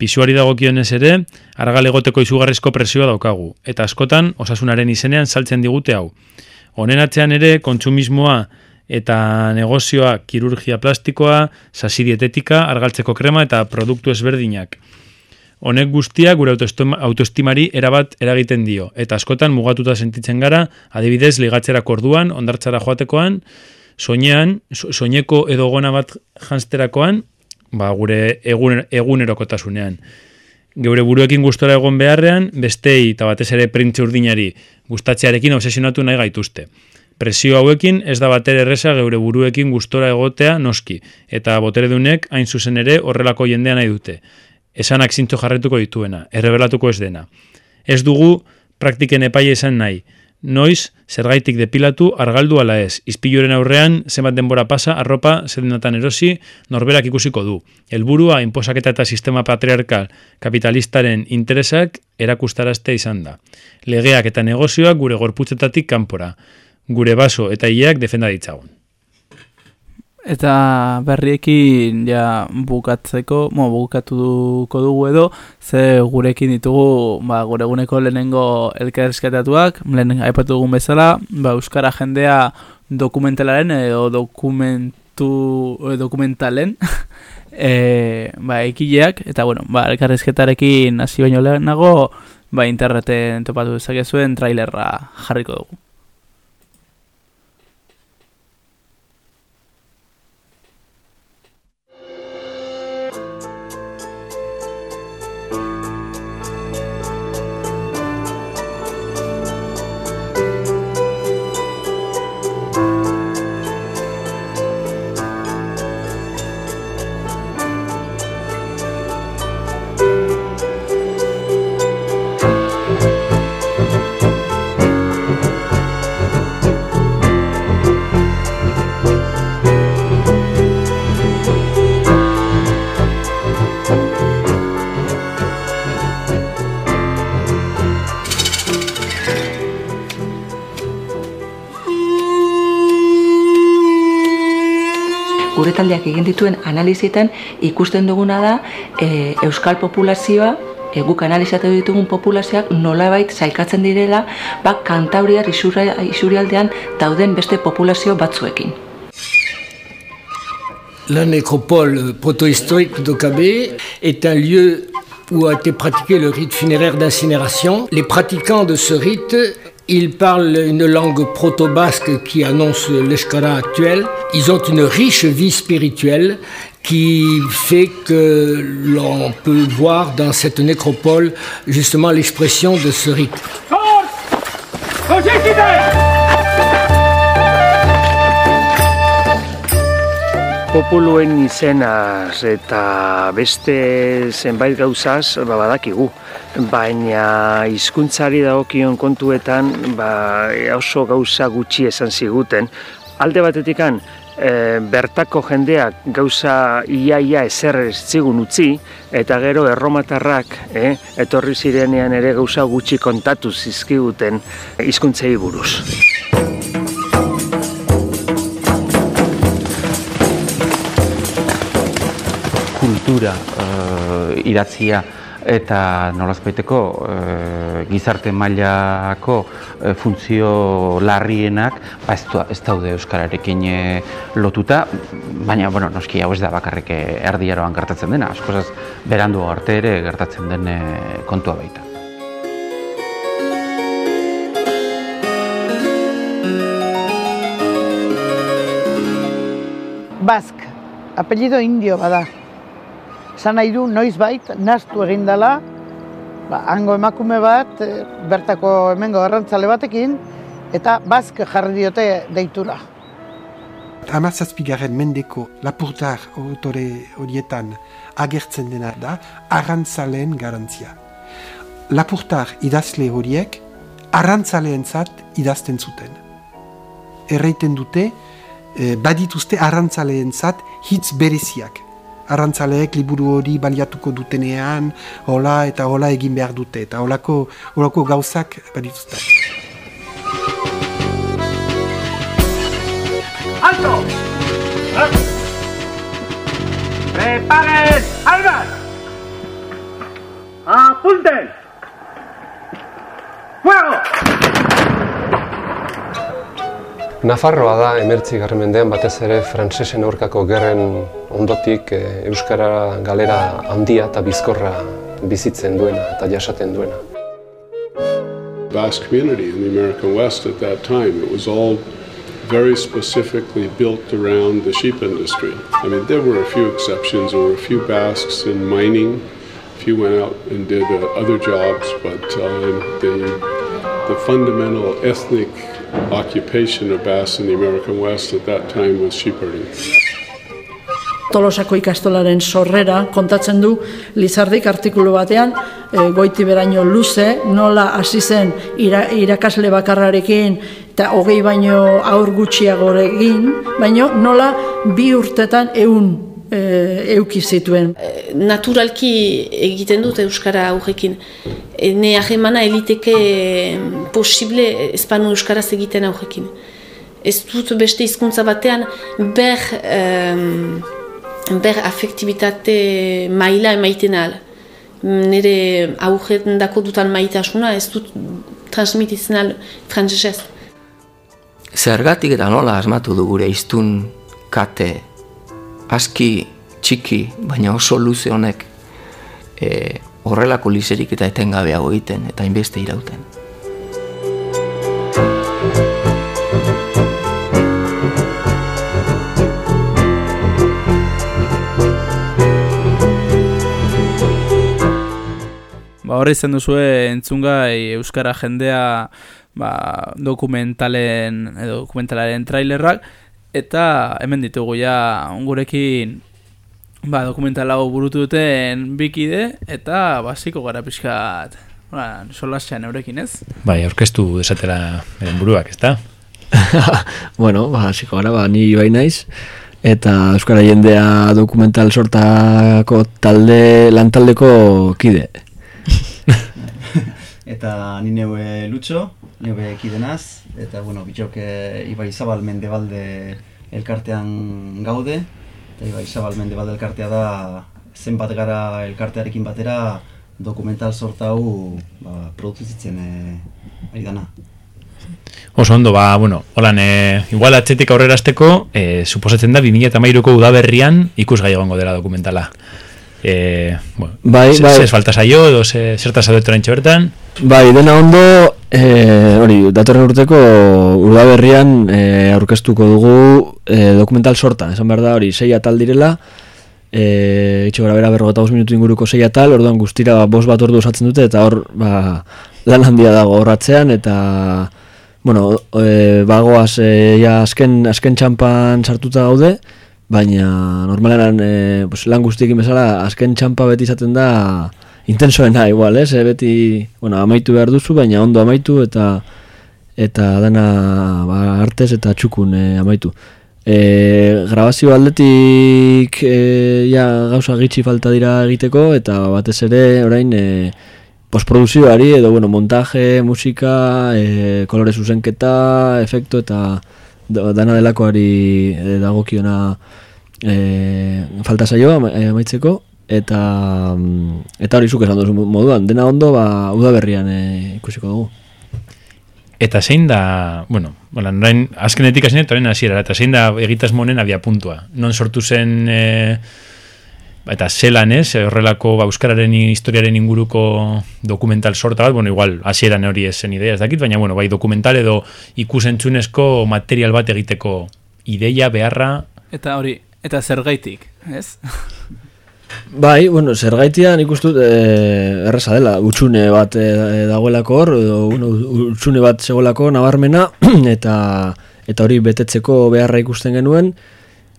Pisuari dagokionez ere, argal egoteko izugarrizko presioa daukagu, eta askotan osasunaren izenean saltzen digute hau. Honen atzean ere, kontsumismoa eta negozioa kirurgia plastikoa, sasi dietetika, argaltzeko krema eta produktu ezberdinak. Honek guztia gure autoestimari erabat eragiten dio, eta askotan mugatuta sentitzen gara, adibidez ligatzera korduan, ondartzara joatekoan, soinean, soineko edo gona bat jansterakoan, ba, gure egun, egunerokotasunean. Geure buruekin gustora egon beharrean, bestei eta batez ere printze urdinari gustatzearekin obsesionatu nahi gaituzte. Presio hauekin ez da batere erresa geure buruekin gustora egotea noski, eta boteredunek hain zuzen ere horrelako jendea nahi dute esanak zintzo jarretuko dituena, errebelatuko ez dena. Ez dugu praktiken epaia esan nahi, noiz zergaitik depilatu argaldu ala ez, izpiluren aurrean zenbat denbora pasa, arropa zedenatan erosi, norberak ikusiko du. Helburua inposaketa eta sistema patriarkal kapitalistaren interesak erakustarazte izan da. Legeak eta negozioak gure gorputzetatik kanpora, gure baso eta hileak defenda ditzagun. Eta berriekin ja bukatzeko, mo, bukatuko dugu edo, ze gurekin ditugu ba, gure guneko lehenengo elkarrezketatuak, lehen aipatu dugun bezala, ba, Euskara jendea dokumentalaren edo dokumentu, dokumentalen <laughs> e, ba, ekileak, eta bueno, ba, elkarrezketarekin hasi baino lehenago, ba, interneten topatu dezakezuen trailerra jarriko dugu. Taldeak egin dituen analizietan ikusten duguna da e, euskal populazioa e, guk analizatu ditugun populazioak nolabait zailkatzen direla ba kantauriar isurialdean dauden beste populazio batzuekin. La nécropole protohistorique d'Okabe est un lieu où a été pratiqué le rite funéraire d'incinération. Les pratiquants de ce rite Ils parlent une langue proto-basque qui annonce l'Eshkara actuel. Ils ont une riche vie spirituelle qui fait que l'on peut voir dans cette nécropole justement l'expression de ce rite. Populuen izenaz eta beste zenbait gauzaz ba, badakigu. Baina hizkuntzari dagokion kontuetan ba, oso gauza gutxi esan ziguten. Alde batetikan, e, bertako jendeak gauza iaia ezer ez zigun utzi, eta gero erromatarrak e, etorri zirenean ere gauza gutxi kontatu zizkiguten hizkuntzei buruz. Kultura uh, idatzia eta nolazpaiteko uh, gizarte mailako uh, funtzio larrienak ba ez, ez daude euskararekin lotuta, baina bueno, noski hau ez da bakarrik erdiaroan gertatzen dena, askozaz berandu arte ere gertatzen den kontua baita. Bask, apellido indio bada, Zan nahi du, noiz bait, naztu egin dela, ba, hango emakume bat, e, bertako hemengo errantzale batekin, eta bazk jarri diote deitura. Amazazpigarren mendeko lapurtar autore horietan agertzen dena da, arrantzaleen garantzia. Lapurtar idazle horiek, arrantzaleen zat idazten zuten. Erreiten dute, e, badituzte arrantzaleen zat hitz bereziak arrantzaleek liburu hori baliatuko dutenean, hola eta hola egin behar dute, eta holako, holako gauzak badituzte. Alto! Preparen armas! Apunten! Fuego! Nafarroa da emertzi garren mendean batez ere frantsesen aurkako gerren ondotik e, Euskara galera handia eta bizkorra bizitzen duena eta jasaten duena. Basque community in the American West at that time, it was all very specifically built around the sheep industry. I mean, there were a few exceptions. There were a few Basques in mining. A few went out and did uh, other jobs, but uh, the, the fundamental ethnic occupation of Bass in the American West at that time was sheepherding. Tolosako ikastolaren sorrera kontatzen du Lizardik artikulu batean e, goiti beraino luze nola hasi zen irakasle bakarrarekin eta hogei baino aur gutxiagorekin baino nola bi urtetan ehun e, euki zituen. E, naturalki egiten dut Euskara aurrekin. E, ne ahemana eliteke posible espanu Euskaraz egiten aurrekin. Ez dut beste hizkuntza batean ber, um, ber afektibitate maila emaiten al. Nire aurretan dako dutan maitasuna ez dut transmititzen al frantzesez. Zergatik eta nola asmatu du gure iztun kate aski txiki, baina oso luze honek e, horrelako liserik eta etengabeago egiten eta inbeste irauten. Ba, horri zen duzu entzungai Euskara jendea ba, dokumentalen, dokumentalaren trailerrak, eta hemen ditugu ja gurekin ba, dokumentalago burutu duten bikide eta basiko gara pixkat ba, solasean eurekin ez? Bai, orkestu desatela beren buruak, ez da? <laughs> bueno, ba, hasiko gara, ba, ni bai naiz eta Euskara Jendea dokumental sortako talde, lantaldeko kide. Eta ni neue lutxo, neue kidenaz, eta bueno, bitxok Ibai Zabal Mendebalde elkartean gaude, eta Ibai Zabal Mendebalde elkartea da zenbat gara elkartearekin batera dokumental sorta hau ba, produzitzen e, ari dana. Oso ondo, ba, bueno, holan, e, igual atzetik aurrera azteko, e, suposatzen da 2008ko udaberrian ikusgai egongo dela dokumentala. E, bueno, bai, se, bai. Se falta saio, edo se, zertaz adoetan bertan? Bai, dena ondo, e, hori, datorren urteko udaberrian e, aurkeztuko dugu e, dokumental sorta, esan behar da, hori, sei atal direla, e, itxo gara bera berrogeta minutu inguruko sei atal, orduan guztira ba, bos bat ordu osatzen dute, eta hor, ba, lan handia dago horratzean, eta, bueno, e, bagoaz, e, ja, azken, azken txampan sartuta gaude, baina normalean e, pues, lan guztiekin bezala azken txampa beti izaten da intensoena igual, ez? E, beti, bueno, amaitu behar duzu, baina ondo amaitu eta eta dena ba, artez eta txukun e, amaitu. E, grabazio aldetik e, ja, gauza gitxi falta dira egiteko eta batez ere orain e, postproduzioari edo bueno, montaje, musika, e, kolore zuzenketa, efekto eta dana delakoari e, dagokiona e, falta zaio amaitzeko eta eta hori zuk esan duzu moduan dena ondo ba udaberrian e, ikusiko dugu Eta zein da, bueno, bueno orain azkenetik hasin eta hasiera eta zein da egitasmo honen abia puntua. Non sortu zen e, eta zelan ez, horrelako ba, euskararen historiaren inguruko dokumental sorta bat, bueno, igual hasieran hori esen idea ez dakit, baina bueno, bai dokumental edo ikusentzunezko material bat egiteko ideia beharra eta hori eta zergaitik, ez? <laughs> Bai, bueno, zergaitia nik uste e, erresa dela, utxune bat e, dagoelako hor, edo, bueno, utxune bat zegoelako nabarmena, <clears throat> eta eta hori betetzeko beharra ikusten genuen,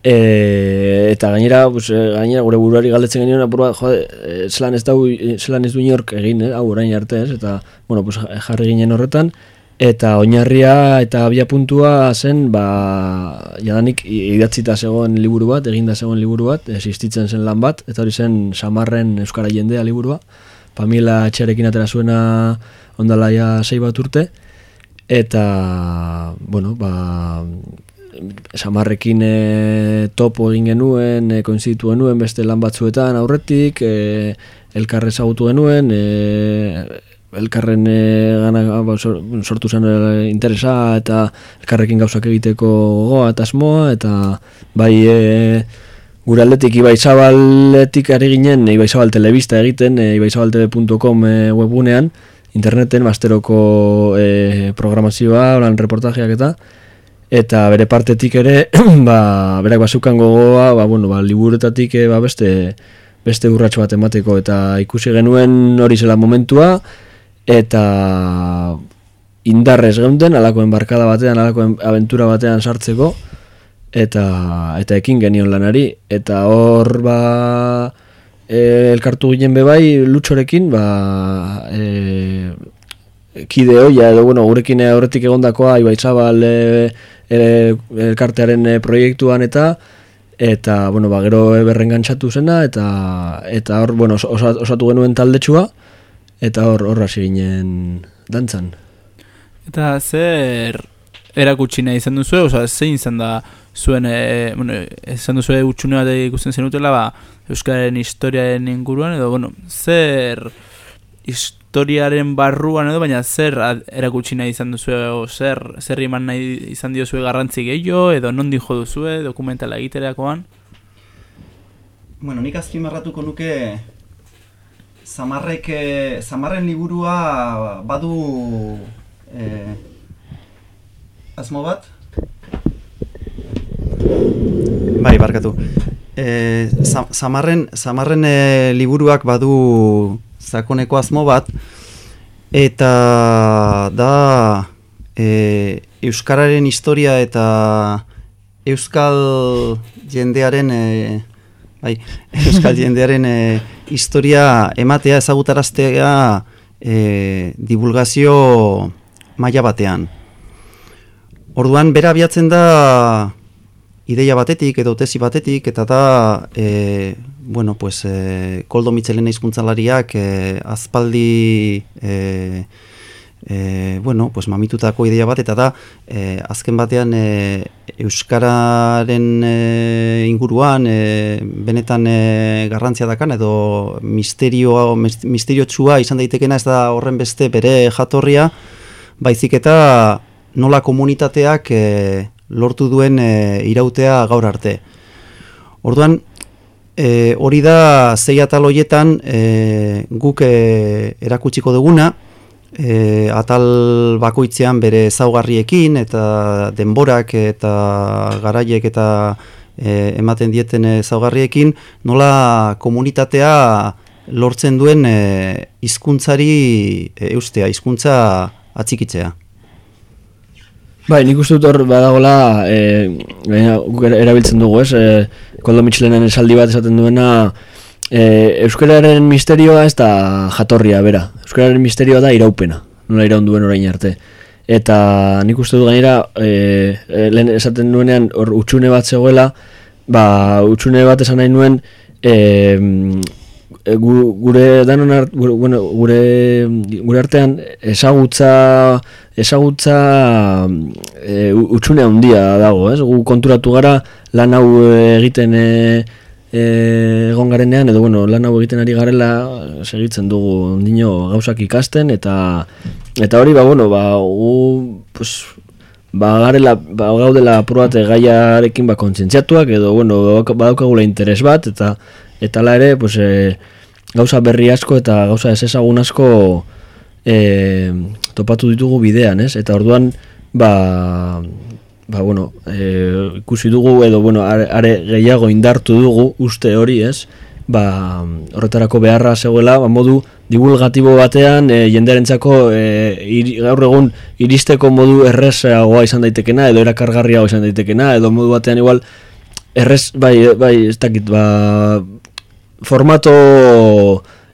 e, eta gainera, pues, gainera gure buruari galdetzen genuen, apur bat, jode, zelan ez, dau, zelan ez du inork egin, eh, hau orain arte ez, eta, bueno, pues, jarri ginen horretan, Eta oinarria eta abia puntua zen, ba, jadanik idatzita zegoen liburu bat, eginda zegoen liburu bat, existitzen zen lan bat, eta hori zen Samarren Euskara Jendea liburua. Pamila etxearekin atera zuena ondalaia zei bat urte. Eta, bueno, ba, Samarrekin e, topo egin genuen, e, koinzitu genuen beste lan batzuetan aurretik, e, elkarre zagutu genuen, e, elkarren e, gana ba, sortu zen e, interesa eta elkarrekin gauzak egiteko gogoa eta asmoa eta bai e, gure aldetik ibaizabaletik ari ginen ibaizabal telebista egiten e, ibaizabaltv.com e, webgunean interneten masteroko e, programazioa, oran reportajeak eta eta bere partetik ere <clears throat> ba, berak bazukan gogoa ba, bueno, ba, liburetatik ba, beste beste urratxo bat emateko eta ikusi genuen hori zela momentua eta indarrez geunden, alakoen barkada batean, alakoen aventura batean sartzeko, eta eta ekin genion lanari, eta hor ba e, elkartu ginen bebai lutsorekin, ba e, kide hoia, edo bueno, gurekin horretik egondakoa, ibaitzabal e, e, elkartearen e, proiektuan eta eta bueno, ba, gero berren gantzatu zena, eta eta hor, bueno, osatu genuen taldetsua, eta hor horra ginen dantzan. Eta zer erakutsi nahi izan duzu, oza, zein izan da zuen, e, bueno, izan duzu utxune bat ikusten zenutela, ba, Euskaren historiaren inguruan, edo, bueno, zer historiaren barruan edo, baina zer erakutsi nahi izan duzu, o zer, zer iman nahi izan diozue garrantzi gehiago, edo non jo duzue, dokumentala egiterakoan? Bueno, nik azpimarratuko nuke Zamarrek, Zamarren liburua badu e, asmo bat? Bai, barkatu. E, Zamarren, Zamarren e, liburuak badu zakoneko asmo bat, eta da e, Euskararen historia eta Euskal jendearen... E, bai, <laughs> Euskal jendearen e, historia ematea ezagutaraztea e, divulgazio maila batean. Orduan bera abiatzen da ideia batetik edo tesi batetik eta da e, bueno, pues, e, Koldo Mitxelena izkuntzalariak e, azpaldi e, e, bueno, pues, mamitutako ideia bat, eta da, e, azken batean e, Euskararen e, inguruan, e, benetan e, garrantzia dakan, edo misterio, misterio txua izan daitekena ez da horren beste bere jatorria, baizik eta nola komunitateak e, lortu duen e, irautea gaur arte. Orduan, e, hori da zei atal hoietan e, guk e, erakutsiko duguna, e, atal bakoitzean bere zaugarriekin eta denborak eta garaiek eta e, ematen dieten e, zaugarriekin nola komunitatea lortzen duen e, e, eustea, hizkuntza atxikitzea. Bai, nik uste dut hor badagola, e, erabiltzen dugu, ez? E, Koldo Mitxelenen esaldi bat esaten duena, e, Euskararen misterioa ez da jatorria, bera. Euskararen misterioa da iraupena, nola iraun duen orain arte. Eta nik uste dut gainera, e, e, lehen esaten nuenean, hor utxune bat zegoela, ba, utxune bat esan nahi nuen, e, gu- gure danon art, gure, bueno, gure, gure artean ezagutza ezagutza e, utxune handia dago, ez? Gu konturatu gara lan hau egiten e, egon garenean edo bueno, lan hau egiten ari garela segitzen dugu ondino gauzak ikasten eta eta hori ba bueno, ba gu pues ba garela ba gaudela bat gaiarekin ba kontzientziatuak edo bueno, badauka- badaukagula interes bat eta eta hala ere pues e, gauza berri asko eta gauza ez ezagun asko e, topatu ditugu bidean, ez? Eta orduan ba ba bueno, e, ikusi dugu edo bueno, are, are gehiago indartu dugu uste hori, ez? Ba, horretarako beharra zegoela, ba, modu divulgatibo batean e, jendearentzako e, iri- gaur egun iristeko modu errezagoa izan daitekena edo erakargarriago izan daitekena edo modu batean igual errez, bai, bai, ez dakit, ba, formato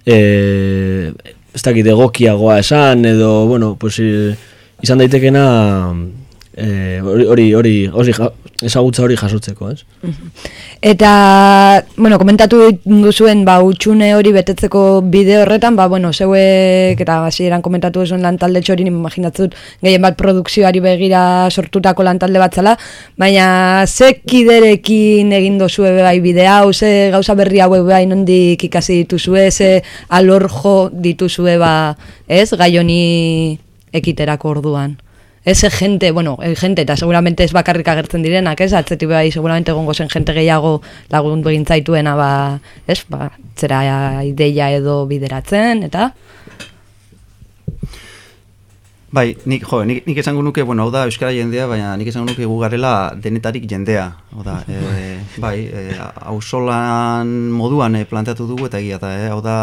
e, ez dakit egokiagoa esan edo, bueno, pues, e, izan daitekena e, hori, hori, hori, hori, ezagutza hori jasotzeko, ez? Eta, bueno, komentatu duzuen, ba, utxune hori betetzeko bide horretan, ba, bueno, zeuek, eta hasieran komentatu duzuen lantalde txorin, imaginatzut, gehien bat produkzioari begira sortutako lantalde bat zela, baina ze kiderekin egin dozue bai bide hau, ze gauza berri hauek bai nondik ikasi dituzue, ze alor jo dituzue, ba, ez, gai honi ekiterako orduan. Ez gente, bueno, eh, gente, eta seguramente ez bakarrik agertzen direnak, ez, atzetik bai, seguramente egongo zen gente gehiago lagundu egin zaituena, ba, ez, ba, zera ideia edo bideratzen, eta... Bai, nik, jo, nik, nik esango nuke, bueno, hau da Euskara jendea, baina nik esango nuke gu garela denetarik jendea. Hau da, e, <laughs> bai, e, auzolan moduan e, planteatu dugu eta egia da, e, hau da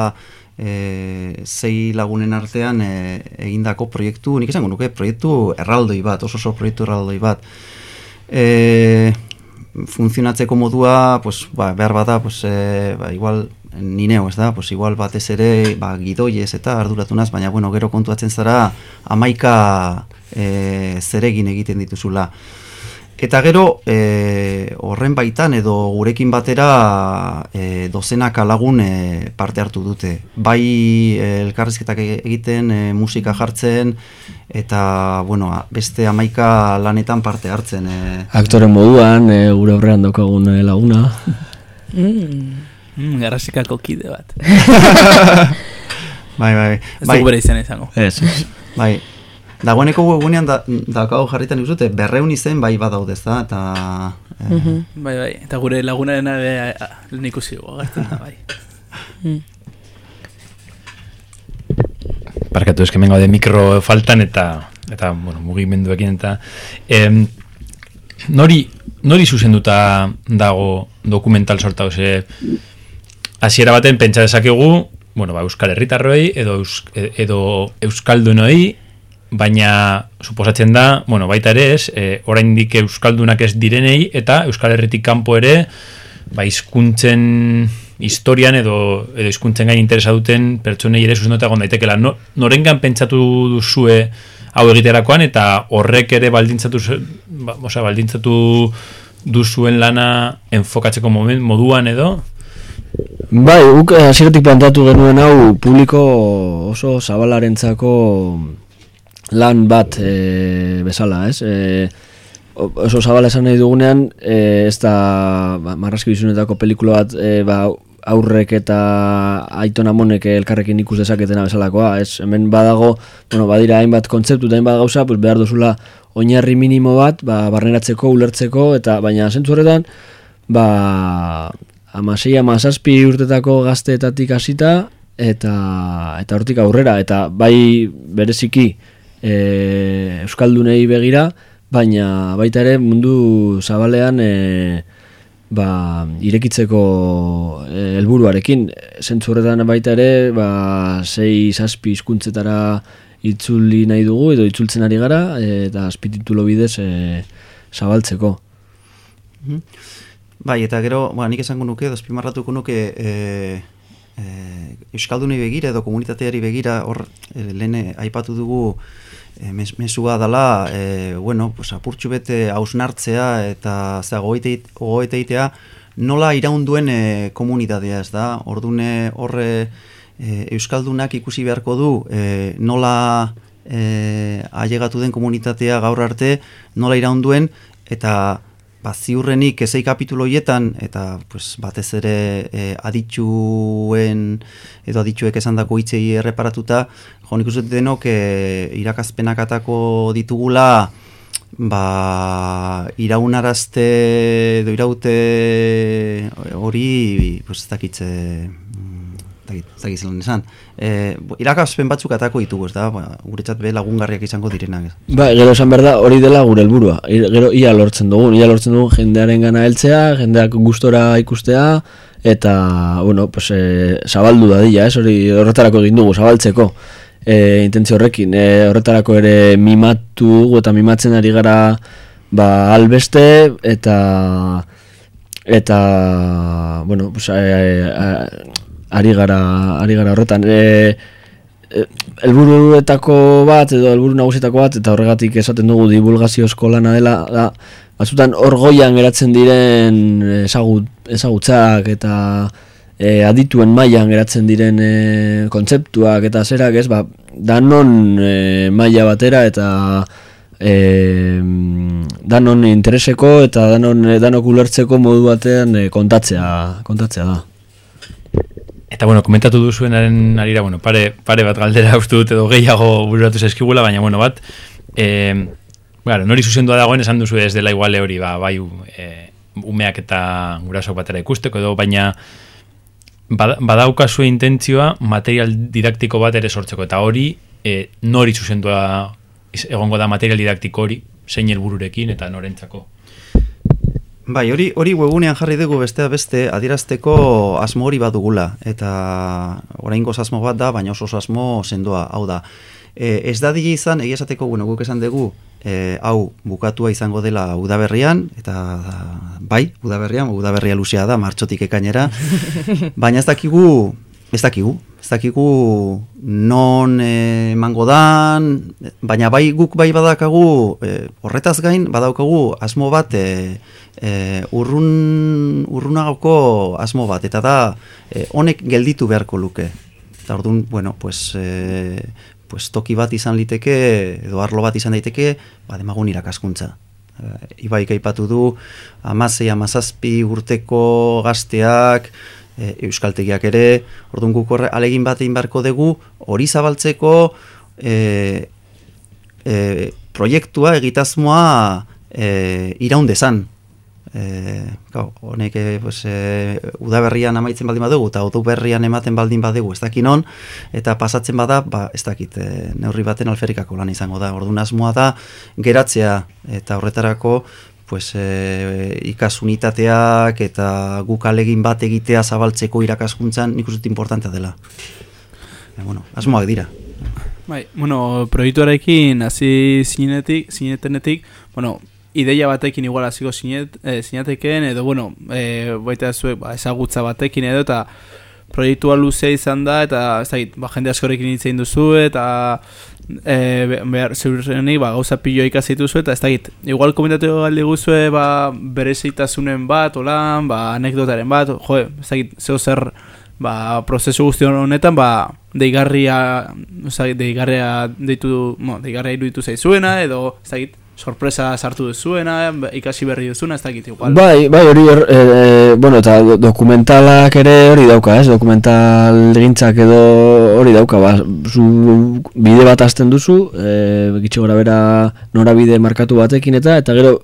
e, zei lagunen artean e, egindako proiektu, nik esango nuke proiektu erraldoi bat, oso oso proiektu erraldoi bat. E, funtzionatzeko modua, pues, ba, behar bada, pues, e, ba, igual ni neu, ez da, pues, igual batez ere ba, gidoiez eta arduratu naz, baina bueno, gero kontuatzen zara amaika e, zeregin egiten dituzula. Eta gero, e, horren baitan edo gurekin batera e, dozenaka lagun e, parte hartu dute. Bai e, elkarrizketak e- egiten, e, musika jartzen, eta bueno, a- beste amaika lanetan parte hartzen. E, Aktore moduan, e, gure aurrean daukagun e, laguna. Mm. Mm, garrasikako kide bat. <laughs> bai, bai. Ez dugu bere izan izango. Ez, ez. Bai. Dagoeneko webgunean da, daukago jarritan duzute, berreun izen bai badaude, ez da, eta... Eh, Bai, bai, eta gure lagunarena ere ah, lehen ikusi dugu, bai. Parkatu eske mengo de mikro faltan eta eta bueno, mugimenduekin eta em, nori nori zuzenduta dago dokumental sorta ze hasiera baten pentsa dezakegu, bueno, ba, euskal herritarroi edo eus, edo euskaldunoi baina suposatzen da, bueno, baita ere ez, e, oraindik euskaldunak ez direnei eta euskal herritik kanpo ere ba hizkuntzen historian edo edo hizkuntzen gain interesa duten pertsonei ere zuzenduta egon daitekela. No, norengan pentsatu duzue hau egiterakoan eta horrek ere baldintzatu ba, osea, baldintzatu duzuen lana enfokatzeko momen, moduan edo Bai, guk hasieratik planteatu genuen hau publiko oso zabalarentzako lan bat e, bezala, ez? E, oso zabala esan nahi dugunean, e, ez da ba, marrazki bizunetako pelikula bat e, ba, aurrek eta aiton amonek elkarrekin ikus dezaketena bezalakoa, ez? Hemen badago, bueno, badira hainbat kontzeptu eta hainbat gauza, pues behar duzula oinarri minimo bat, ba, barneratzeko, ulertzeko, eta baina zentzu horretan, ba, amasei, amazazpi urtetako gazteetatik hasita eta eta hortik aurrera, eta bai bereziki e, Euskaldunei begira, baina baita ere mundu zabalean e, ba, irekitzeko e, helburuarekin horretan baita ere ba, sei zazpi hizkuntzetara itzuli nahi dugu edo itzultzen ari gara eta azpititulo bidez e, zabaltzeko. Mhm. Bai, eta gero, ba, nik esango nuke, dozpimarratuko nuke e, e, Euskaldunei begira edo komunitateari begira hor e, lehen aipatu dugu e, mes, mesua dela, e, bueno, pues, apurtxu bete hausnartzea eta zera, gogoeteitea nola iraunduen e, komunitatea ez da, ordune horre e, Euskaldunak ikusi beharko du e, nola e, ailegatu den komunitatea gaur arte, nola iraunduen eta ba, ziurrenik ezei kapitulo hietan, eta pues, batez ere e, aditxuen edo aditxuek esan dako hitzei erreparatuta, jo nik uste denok e, irakazpenak atako ditugula ba, iraunarazte edo iraute hori pues, ez dakitze zaki zelan esan. E, irakaspen batzuk atako ditugu, ez da, ba, guretzat be lagungarriak izango direnak. Ba, gero esan behar da, hori dela gure helburua. Gero ia lortzen dugu, ia lortzen dugu jendearen gana heltzea, jendeak gustora ikustea, eta, bueno, pues, e, zabaldu da dila, ez, hori horretarako egin dugu, zabaltzeko. E, intentzio horrekin, e, horretarako ere mimatu eta mimatzen ari gara ba, albeste, eta eta bueno, pues, e, e, ari gara, ari gara horretan. E, e, elburuetako bat, edo elburu nagusietako bat, eta horregatik esaten dugu divulgazio eskolana dela, da, batzutan orgoian geratzen diren ezagut, ezagutzak eta e, adituen mailan geratzen diren e, kontzeptuak eta zerak ez, ba, danon e, maila batera eta e, danon intereseko eta danon danok ulertzeko modu batean e, kontatzea, kontatzea da. Eta bueno, komentatu duzuenaren arira, bueno, pare, pare bat galdera uste dut edo gehiago bururatu zeskigula, baina bueno, bat, e, bueno, nori zuzendua dagoen esan duzu ez dela iguale hori, ba, bai, e, umeak eta gurasok batera ikusteko edo, baina badauka zuen intentzioa material didaktiko bat ere sortzeko, eta hori e, nori zuzendua egongo da material didaktiko hori, zein helbururekin eta norentzako. Bai, hori hori webunean jarri dugu bestea beste adierazteko asmo hori badugula eta oraingo asmo bat da, baina oso asmo sendoa, hau da. E, ez da dile izan, egia esateko, bueno, guk esan dugu, e, hau bukatua izango dela udaberrian, eta bai, udaberrian, udaberria luzea da, martxotik ekainera, <laughs> baina ez dakigu, ez dakigu, ez dakigu non e, emango dan, baina bai guk bai badakagu, e, horretaz gain, badaukagu asmo bat, e, e, urrun, urrunagoko asmo bat, eta da e, honek gelditu beharko luke. Eta orduan, bueno, pues, e, pues toki bat izan liteke, edo arlo bat izan daiteke, ba, demagun irakaskuntza. E, ibaik aipatu du, amazei, amazazpi urteko gazteak, e, euskaltegiak ere, orduan guk horre, alegin bat egin beharko dugu, hori zabaltzeko, e, e, proiektua, egitazmoa, e, iraundezan, E, honek e, pues, e, udaberrian amaitzen baldin badugu eta berrian ematen baldin badugu ez dakit non eta pasatzen bada ba, ez dakit e, neurri baten alferikako lan izango da. Orduan asmoa da geratzea eta horretarako pues, e, ikasunitateak eta guk alegin bat egitea zabaltzeko irakaskuntzan nik uste importantea dela. E, bueno, asmoak dira. Bai, bueno, proiektuarekin hasi zinetik, zinetenetik, bueno, ideia batekin igual hasiko sinet eh, sinateken edo bueno, eh, baita zuek ba, ezagutza batekin edo eta proiektua luzea izan da eta ez dakit, ba, jende askorekin hitzein duzu eta e, behar zeurreni ba, gauza pilo ikasi dituzu eta ez dakit, igual komentatu galdi guzue ba, bere zeitasunen bat, olan, ba, anekdotaren bat, jo, ez dakit, zeu zer ba, prozesu guzti honetan ba, deigarria, deigarria deitu, no, deigarria iruditu zaizuena edo ez dakit, sorpresa sartu duzuena, ikasi berri duzuna, ez dakit igual. Bai, bai, hori, e, bueno, eta dokumentalak ere hori dauka, ez? Dokumental gintzak edo hori dauka, ba, zu bide bat azten duzu, e, gitxo gara bera norabide markatu batekin eta, eta gero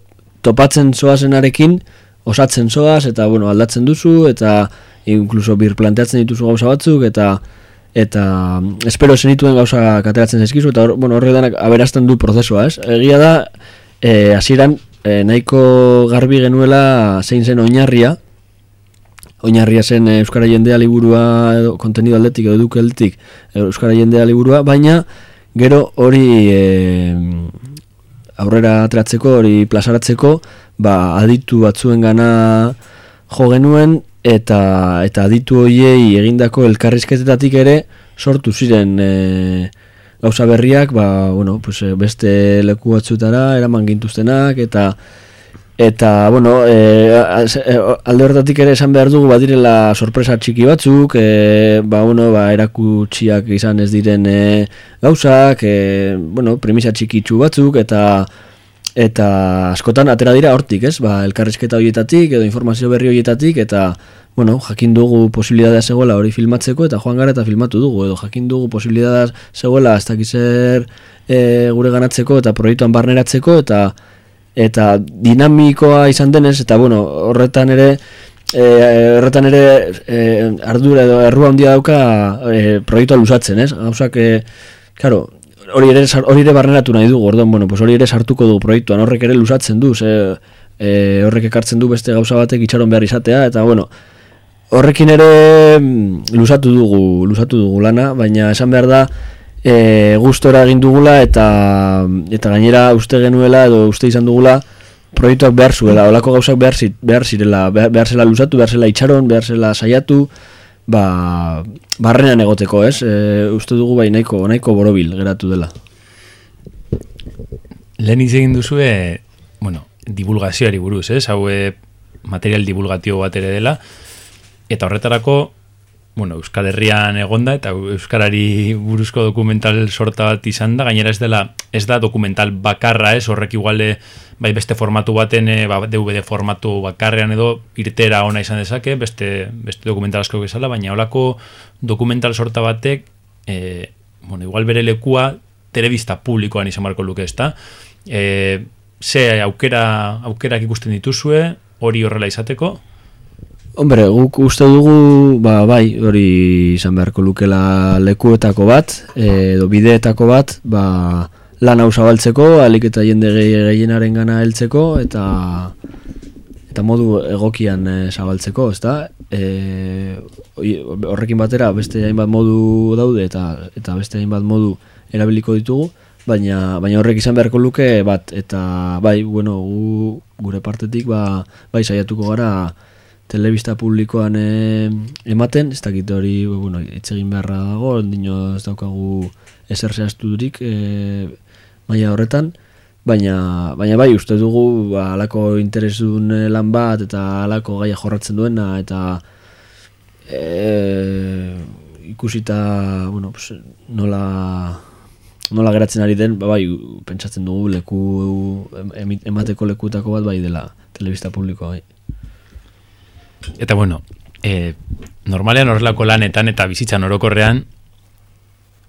topatzen zoazenarekin, osatzen zoaz, eta, bueno, aldatzen duzu, eta inkluso bir planteatzen dituzu gauza batzuk, eta eta espero zenituen gauza kateratzen zaizkizu eta bueno, horre denak aberazten du prozesua, ez? Egia da, e, hasieran e, nahiko garbi genuela zein zen oinarria, oinarria zen Euskara Jendea liburua edo kontenido atletik edo eduke aldetik Euskara Jendea liburua, baina Gero hori e, aurrera ateratzeko, hori plazaratzeko, ba, aditu batzuen gana jo genuen, eta eta aditu hoiei egindako elkarrizketetatik ere sortu ziren e, gauza berriak, ba, bueno, pues, e, beste leku batzutara eraman gintuztenak, eta Eta, bueno, e, alde horretatik ere esan behar dugu badirela sorpresa txiki batzuk, e, ba, bueno, ba, erakutsiak izan ez diren e, gauzak, e, bueno, premisa txikitsu batzuk, eta eta askotan atera dira hortik, ez? Ba, elkarrizketa horietatik, edo informazio berri horietatik, eta, bueno, jakin dugu posibilitatea zegoela hori filmatzeko, eta joan gara eta filmatu dugu, edo jakin dugu posibilitatea zegoela ez dakizer e, gure ganatzeko, eta proiektuan barneratzeko, eta eta dinamikoa izan denez eta bueno, horretan ere e, horretan ere e, ardura edo errua handia dauka e, proiektua lusatzen, ez? Gauzak e, claro, hori ere hori ere barneratu nahi dugu. Orduan, bueno, pues hori ere sartuko du proiektuan. Horrek ere lusatzen du, ze e, horrek ekartzen du beste gauza batek itxaron behar izatea eta bueno, horrekin ere mm, lusatu dugu, lusatu dugu lana, baina esan behar da e, gustora egin dugula eta eta gainera uste genuela edo uste izan dugula proiektuak behar zuela, olako gauzak behar, zit, behar zirela, behar, zela luzatu, behar zela itxaron, behar zela saiatu, ba, barrenean egoteko, ez? E, uste dugu bai nahiko, nahiko borobil geratu dela. Lehen egin duzue, bueno, divulgazioari buruz, ez? Hau material divulgatio bat ere dela, eta horretarako bueno, Euskal Herrian egonda eta Euskarari buruzko dokumental sorta bat izan da, gainera ez dela ez da dokumental bakarra, ez? Horrek iguale bai beste formatu baten, e, ba, DVD formatu bakarrean edo irtera ona izan dezake, beste, beste dokumental asko bezala, baina holako dokumental sorta batek e, bueno, igual bere lekua telebista publikoan izan marko luke ezta? E, ze aukera aukerak ikusten dituzue hori horrela izateko Hombre, guk uste dugu, ba, bai, hori izan beharko lukela lekuetako bat, edo bideetako bat, ba, lan hau zabaltzeko, alik eta jende gehienaren gana heltzeko, eta eta modu egokian e, zabaltzeko, ezta? E, horrekin batera, beste hainbat modu daude, eta eta beste hainbat modu erabiliko ditugu, baina, baina horrek izan beharko luke bat, eta bai, bueno, gu, gure partetik, ba, bai, saiatuko gara, telebista publikoan e, ematen, ez dakit hori, bueno, egin beharra dago, ondino ez daukagu eser zehazturik e, maila horretan, baina, baina bai, uste dugu ba, alako interesun eh, lan bat eta alako gaia jorratzen duena, eta e, ikusita, bueno, pues, nola nola geratzen ari den, ba, bai, pentsatzen dugu leku emateko lekutako bat bai dela telebista publikoa bai. Eta bueno, e, normalean horrelako lanetan eta bizitzan orokorrean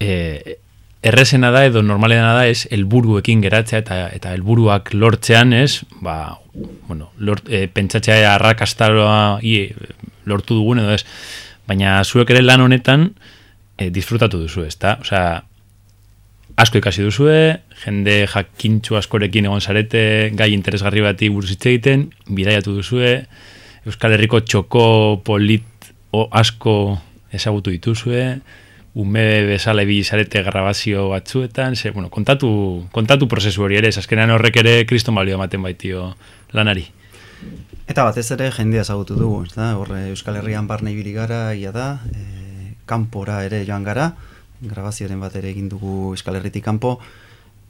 e, errezena da edo normalean da ez helburuekin geratzea eta eta helburuak lortzean ez, ba, bueno, lort, e, pentsatzea arrakastaroa lortu dugun edo ez, baina zuek ere lan honetan e, disfrutatu duzu, ez da? Osea, asko ikasi duzue, jende jakintxu askorekin egon zarete, gai interesgarri bati buruz egiten, bidaiatu duzue, Euskal Herriko txoko polit o asko ezagutu dituzue, ume bezala ebi zarete grabazio batzuetan, ze, bueno, kontatu, kontatu prozesu hori ere, azkenean horrek ere kriston balio ematen baitio lanari. Eta batez ere jendea ezagutu dugu, ez da? Horre Euskal Herrian barne ibili gara, ia da, e, kanpora ere joan gara, grabazioaren bat ere egin dugu Euskal Herritik kanpo,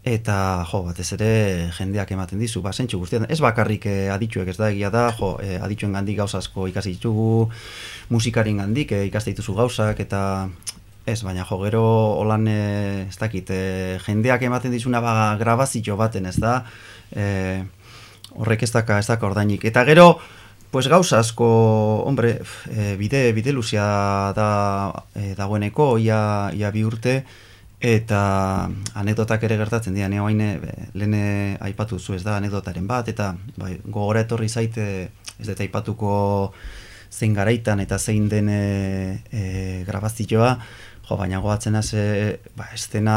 eta jo, batez ere jendeak ematen dizu, ba, zentsu guztiak, ez bakarrik eh, adituek ez da egia da, jo, eh, adituen gandik gauzasko ikasi ditugu, musikarin gandik eh, ikaste dituzu gauzak, eta ez, baina jo, gero holan eh, ez dakit, eh, jendeak ematen dizuna ba, grabazio baten ez da, eh, horrek ez daka, ez daka ordainik, eta gero, Pues gauza asko, hombre, e, bide, bide luzia da e, dagoeneko, ia, ia bi urte, eta anekdotak ere gertatzen dira, nire haine lehene aipatu zu ez da anekdotaren bat, eta bai, gogora etorri zaite ez dut aipatuko zein garaitan eta zein den e, e, grabazioa, jo, baina goatzen az, e, ba, estena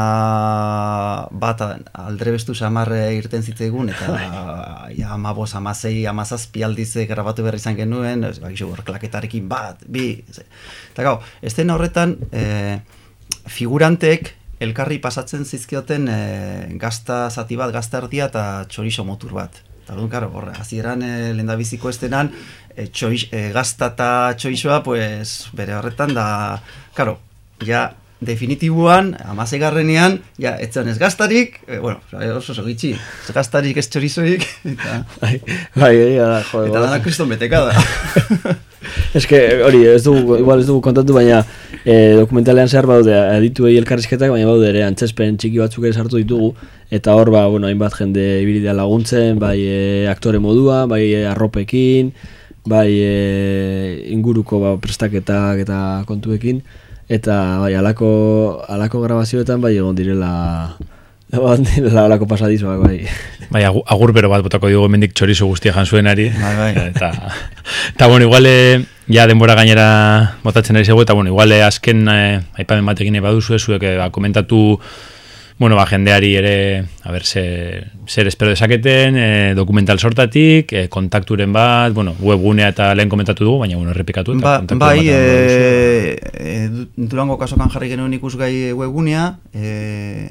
bat aldre bestu samarre irten zitzaigun, eta <laughs> ja, amabos, amazei, amazazpi aldize grabatu berri izan genuen, ez, ba, hor klaketarekin bat, bi, eta gau, estena horretan, e, figurantek elkarri pasatzen zizkioten e, gazta zati bat, gazta erdia eta txorixo motur bat. Eta orduan, karo, horre, hasieran e, lendabiziko estenan, e, txorix, e, gazta eta txorixoa, pues, bere horretan da, karo, ja, definitibuan, amasegarrenean, ja, etzen ez gaztarik, e, bueno, oso oso gitxi, ez gaztarik ez txorizoik, eta... Bai, bai, bai, jode. Eta dana kriston beteka da. <laughs> Ez que, hori, ez dugu, igual ez dugu kontatu, baina e, dokumentalean zehar baude, adituei elkarrizketak, baina baude ere, antzespen txiki batzuk ere sartu ditugu, eta hor, ba, bueno, hainbat jende ibilidea laguntzen, bai e, aktore modua, bai e, arropekin, bai e, inguruko ba, prestaketak eta kontuekin, eta bai, alako, alako grabazioetan bai egon direla la la copa bai. Bai, agur bero bat botako digu hemendik txorizo guztia jan zuenari. Bai, bai. Eta ta bueno, igual eh, ja denbora gainera botatzen ari zego eta bueno, igual eh, azken eh, aipamen batekin baduzu zuek eh, ba, komentatu bueno, ba, jendeari ere, a ber, zer, zer espero desaketen, eh, dokumental sortatik, eh, kontakturen bat, bueno, webgunea eta lehen komentatu dugu, baina, bueno, errepikatu. Ba, bai, e, e, durango kasokan jarri genuen ikusgai webgunea, e,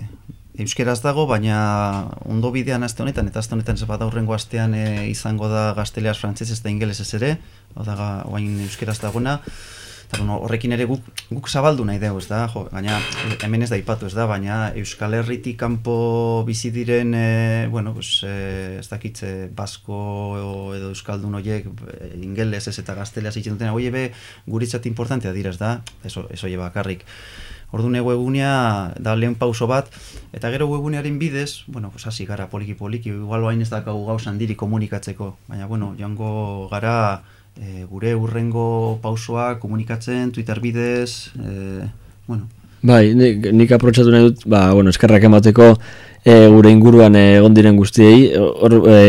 euskeraz dago, baina ondo bidean aste honetan, eta aste honetan ez bat aurrengo astean e, izango da gazteleaz frantzez ez da ingeles ez ere, hau da guain euskeraz dagoena, eta bueno, horrekin ere guk, guk zabaldu nahi dugu, ez da, jo, baina hemen ez da ipatu, ez da, baina Euskal Herritik kanpo bizi diren, e, bueno, pues, e, ez dakitze, basko edo Euskaldun horiek, ingeles ez eta gazteleaz itzen duten, hoi ebe guritzat importantea dira, ez da, ez, ez hoi bakarrik. Orduan webunea da lehen pauso bat, eta gero webunearen bidez, bueno, pues hasi gara poliki poliki, igual bain ez dakau gauzan diri komunikatzeko, baina bueno, joango gara e, gure urrengo pausoa komunikatzen, Twitter bidez, e, bueno. Bai, nik, nik aprotxatu nahi dut, ba, bueno, eskerrak emateko e, gure inguruan egon diren guztiei, hor e,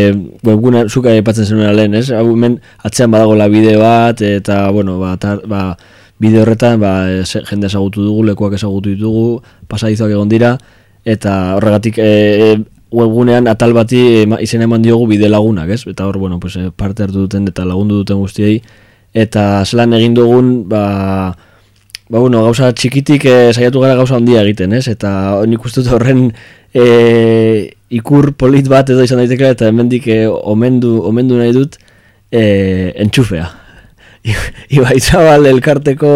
webguna zuka epatzen zenuen lehen, ez? Hau hemen atzean badago la bideo bat, eta, bueno, ba, tar, ba bide horretan ba, jende ezagutu dugu, lekuak ezagutu ditugu, pasadizoak egon dira, eta horregatik e, e, webgunean atal bati izen eman diogu bide lagunak, ez? Eta hor, bueno, pues, e, parte hartu duten eta lagundu duten guztiei, eta zelan egin dugun, ba, ba bueno, gauza txikitik e, saiatu gara gauza handia egiten, ez? Eta nik uste horren e, ikur polit bat edo izan daiteke, eta hemendik e, omendu, omendu nahi dut e, entxufea. <laughs> Ibai Zabal elkarteko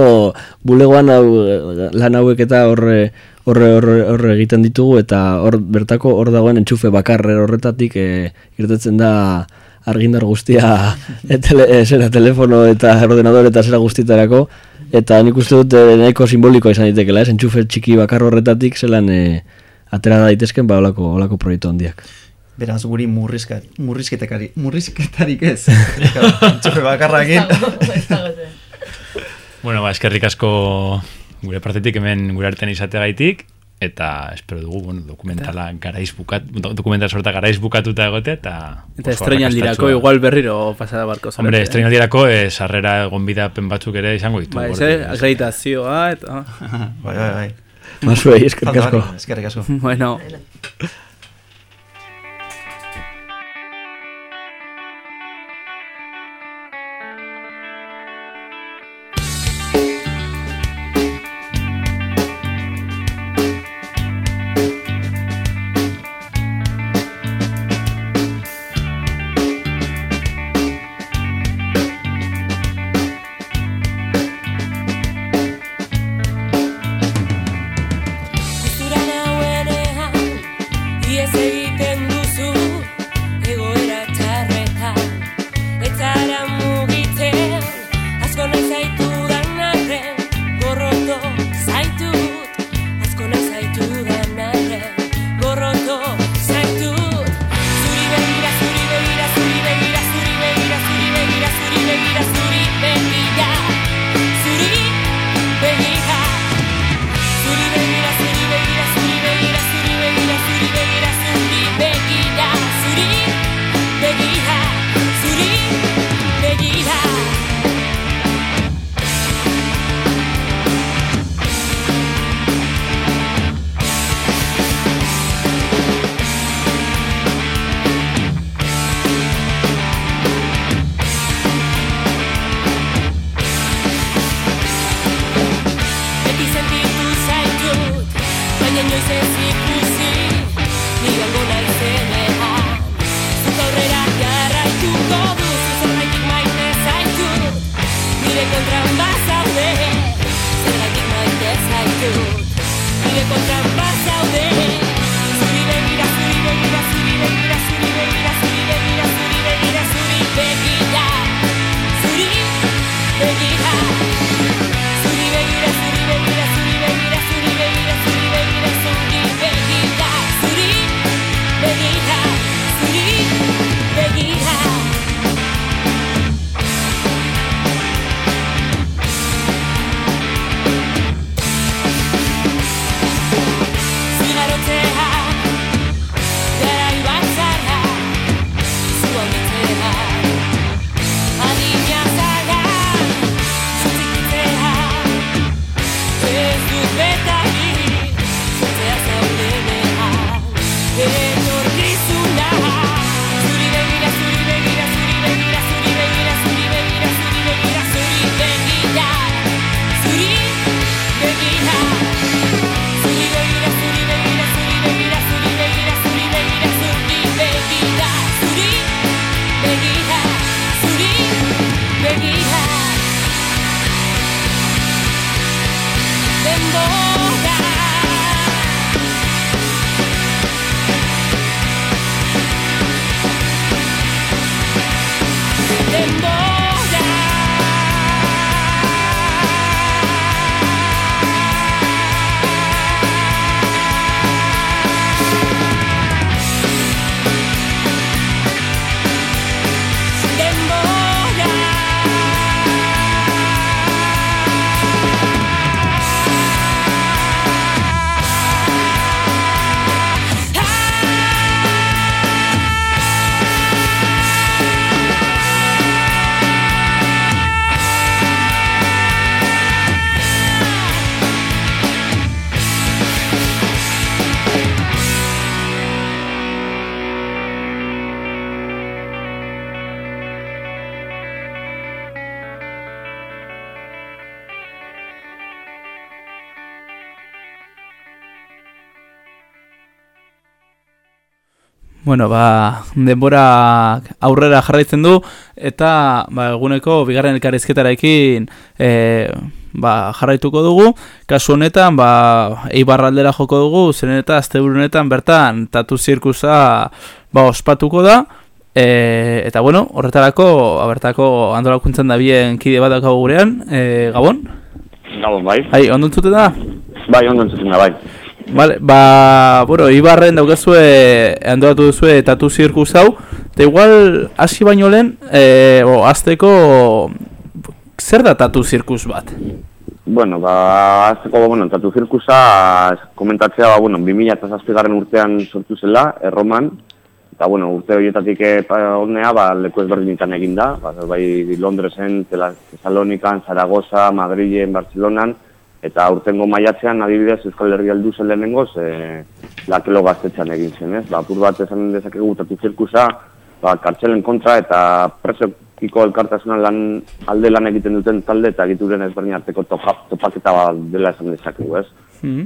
bulegoan hau, lan hauek eta horre, horre, horre, horre egiten ditugu eta hor bertako hor dagoen entxufe bakarre horretatik e, irtetzen da argindar guztia <laughs> etele, e, zera, telefono eta ordenador eta zera guztietarako eta nik uste dut e, nahiko simbolikoa izan ditekela, ez entxufe txiki bakar horretatik zelan e, atera daitezken ba olako, olako proiektu handiak. Beraz, guri murrizkat, murrizketekari, murrizketarik ez. Txofe bakarra egin. bueno, ba, eskerrik asko gure partetik hemen gure artean izateagaitik eta espero dugu, bueno, dokumentala garaiz bukat, dokumental sorta garaiz bukatuta egote, eta... Eta estrenaldirako igual berriro pasada barko zarete. Hombre, estrenaldirako eh, sarrera gombida pen batzuk ere izango ditu. Ba, eze, akreditazioa, eta... bai, bai, bai. Masuei, eskerrik asko. Eskerrik asko. bueno. Bueno, ba, denbora aurrera jarraitzen du, eta ba, eguneko bigarren elkarrizketarekin e, ba, jarraituko dugu. Kasu honetan, ba, eibarra aldera joko dugu, zeren eta azte honetan bertan tatu zirkusa ba, ospatuko da. E, eta bueno, horretarako, abertako antolakuntzan da bien kide bat daukagu gurean, e, Gabon? Gabon, bai. Hai, ondo entzuten da? Bai, ondo entzuten da, bai. Vale, ba, bueno, Ibarren daukazue, antolatu duzue tatu zirkus hau, eta igual, hasi baino lehen, e, o, azteko, zer da tatu zirkus bat? Bueno, ba, azteko, bueno, tatu zirkusa, komentatzea, ba, bueno, 2000 garren urtean sortu zela, erroman, eta, bueno, urte horietatik honea, ba, leku ezberdinetan egin da, ba, bai Londresen, Tesalonikan, Zaragoza, Madrilen, Barcelonan, eta urtengo maiatzean adibidez Euskal Herria heldu zen lehenengoz, e, lakelo gaztetxean egin zen, ez? Ba, apur bat esan dezakegu tatu zirkusa, ba, kartxelen kontra eta presokiko elkartasunan lan, alde lan egiten duten talde eta egituren ezberdin arteko topa- topaketa bat dela esan dezakegu, ez?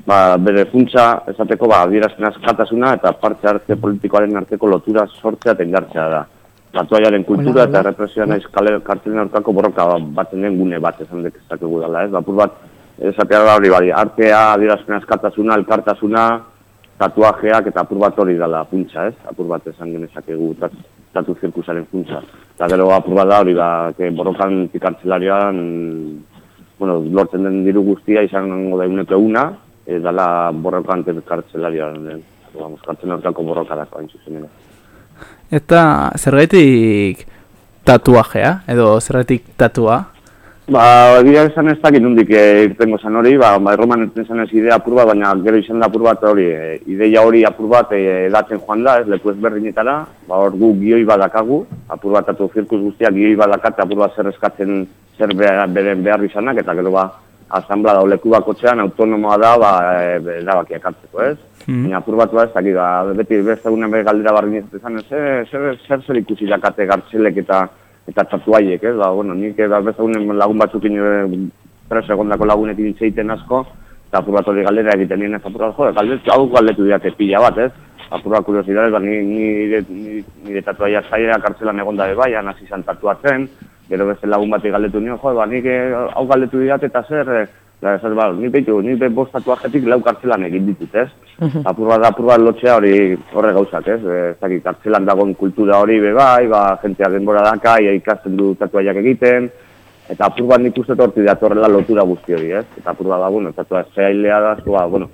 Ba, bere funtsa esateko ba, adierazten askatasuna eta parte hartze politikoaren arteko lotura sortzea eta indartzea da. Batuaiaren kultura eta represioan naiz kale kartelen aurkako borroka baten den gune bat esan dezakegu dela, ez? Ba, bat esatea da hori bai, artea, adierazpen askatasuna, elkartasuna, tatuajeak eta apur bat hori dela funtsa, ez? Apur bat esan genezakegu tat, tatu zirkusaren funtsa. Eta gero apur bat da hori da, que borrokan pikartzelarian, bueno, lortzen den diru guztia izango da uneko eguna, e, dala borrokan pikartzelarian, vamos, kartzen aurkako borrokarako hain zuzen ere. Eta zergaitik tatuajea, edo zergaitik tatua? Ba, egia esan ez dakit nondik eh, irtengo zen hori, ba, ba erroman enten zen ez idea apur bat, baina gero izan da apur bat hori, e, ideia hori apur bat e, edatzen joan da, ez leku ezberdinetara, ba hor gu gioi badakagu, apur bat atu zirkus guztiak gioi badakat, apur bat zer eskatzen zer behar, beren behar izanak, eta gero ba, asamblea da leku bakotxean autonomoa da, ba, e, erabakiak hartzeko, ez? Baina apur bat ba, ez dakit, ba, beti beste egunen galdera barri izan, zer, zer, zer, zer ikusi dakate gartxelek eta eta tatuaiek, ez, ba, bueno, nik ba, beste egunen lagun batzukin e, preso egondako lagunekin hitz egiten asko, eta apur bat hori galdera egiten nien ez apur bat, jode, galdetu, hau galdetu diate pila bat, ez? Apur bat kuriosidades, ba, ni, nire, nire, nire tatuaia zaila kartzelan egon da bai, hasi izan tatuatzen, gero beste lagun bati galdetu nio, jode, ba, nik eh, hau galdetu diate eta zer, eh, Da, esaz, ba, ni behitu, ni be bost tatuajetik lau kartzelan egin ditut, ez? Mhm. Apur bat, apur bat lotxea hori horre gauzak, ez? Ez dakit, kartzelan dagoen kultura hori be bai, ba, jentea denbora daka, ia ikasten du tatuaiak egiten, eta apur bat nik uste torti datorrela lotura guzti hori, ez? Eta apur bat, ba, bueno, tatua zehailea da, zu, ba, bueno,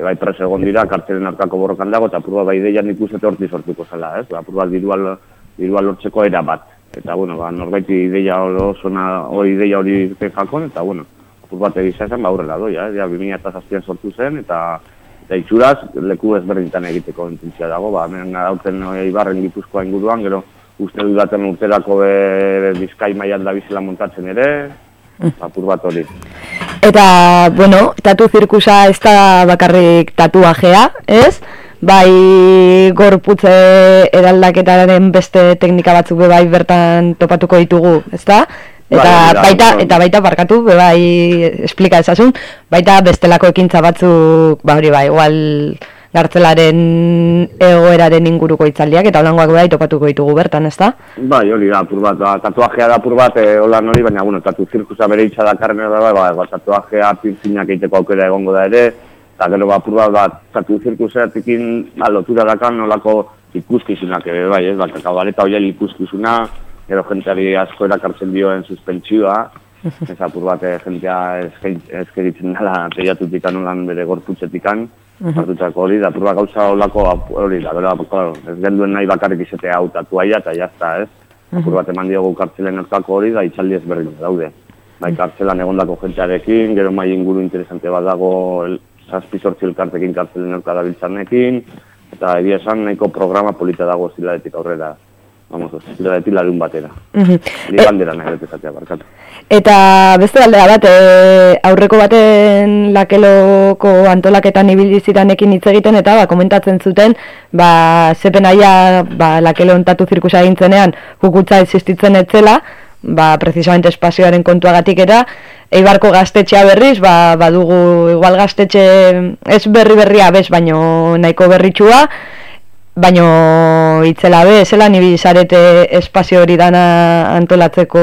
bai preso egon dira, kartzelen aurkako borrokan dago, eta apur bat, bai ideia nik uste torti sortuko zela, ez? Ba, apur bat, dirua, dirua lortzeko era bat. Eta, bueno, ba, norbaiti ideia oso hori ideia hori zen jakon, eta, bueno, apur bat egisa esan, ba, aurrela doia, eh? ja, 2006an sortu zen, eta eta itxuraz, leku ezberdintan egiteko intentzia dago, ba, hemen dauten Ibarren Gipuzkoa inguruan, gero uste dudaten urterako be, bizkai mailan da bizela montatzen ere, apur bat hori. Eta, bueno, tatu zirkusa ez da bakarrik tatuajea, ez? Bai gorputze eraldaketaren beste teknika batzuk be bai bertan topatuko ditugu, ezta? Eta Bai, bai, baita bai. eta baita barkatu bai esplika ezasun, baita bestelako ekintza batzuk, ba hori bai, igual gartzelaren egoeraren inguruko hitzaldiak eta holangoak bai topatuko ditugu bertan, ezta? Bai, hori da, apur bat, ba, tatuajea da apur bat, e, holan hori, baina, bueno, tatu zirkusa bere itxa dakarren da, bai, ba, ba, tatuajea pirzinak egiteko aukera egongo da ere, eta gero, ba, apur bat, ba, tatu zirkusatekin, ba, lotura dakan nolako ikuskizunak, bai, ez, ba, kakabareta hoiel ikuskizuna, gero jenteari asko erakartzen dioen suspentsioa, <laughs> ez apur bat, e, jentea eskeritzen dela teiatutikan holan bere gorputzetikan, Mhm. hartutako hori, da, apur bat gauza holako, ap- hori da, gero, claro, ez genduen nahi bakarrik izatea hau tatuaia, eta jazta, ez? Apur bat eman diogu kartzelen aurkako hori, da itxaldi ezberdin daude. Bai, kartzelan egondako jentearekin, gero mai inguru interesante bat dago, el, zazpi sortzi elkartekin kartzelen aurka dabiltzanekin, eta egia esan nahiko programa polita dago ziladetik aurrera. Vamos, ziladetik larun batera. Mhm. Ni bandera nahi dut esatea, barkatu. Eta beste aldea bat, e, aurreko baten lakeloko antolaketan ibili ziranekin hitz egiten eta ba, komentatzen zuten ba, zepen aia ba, lakelo ontatu zirkusa egintzenean kukutza existitzen etzela, ba, precisamente espazioaren kontuagatik eta Eibarko gaztetxea berriz, ba, badugu igual gaztetxe ez berri berria bez, baino nahiko berritxua, baino itzela be, zelan ibili zarete espazio hori dana antolatzeko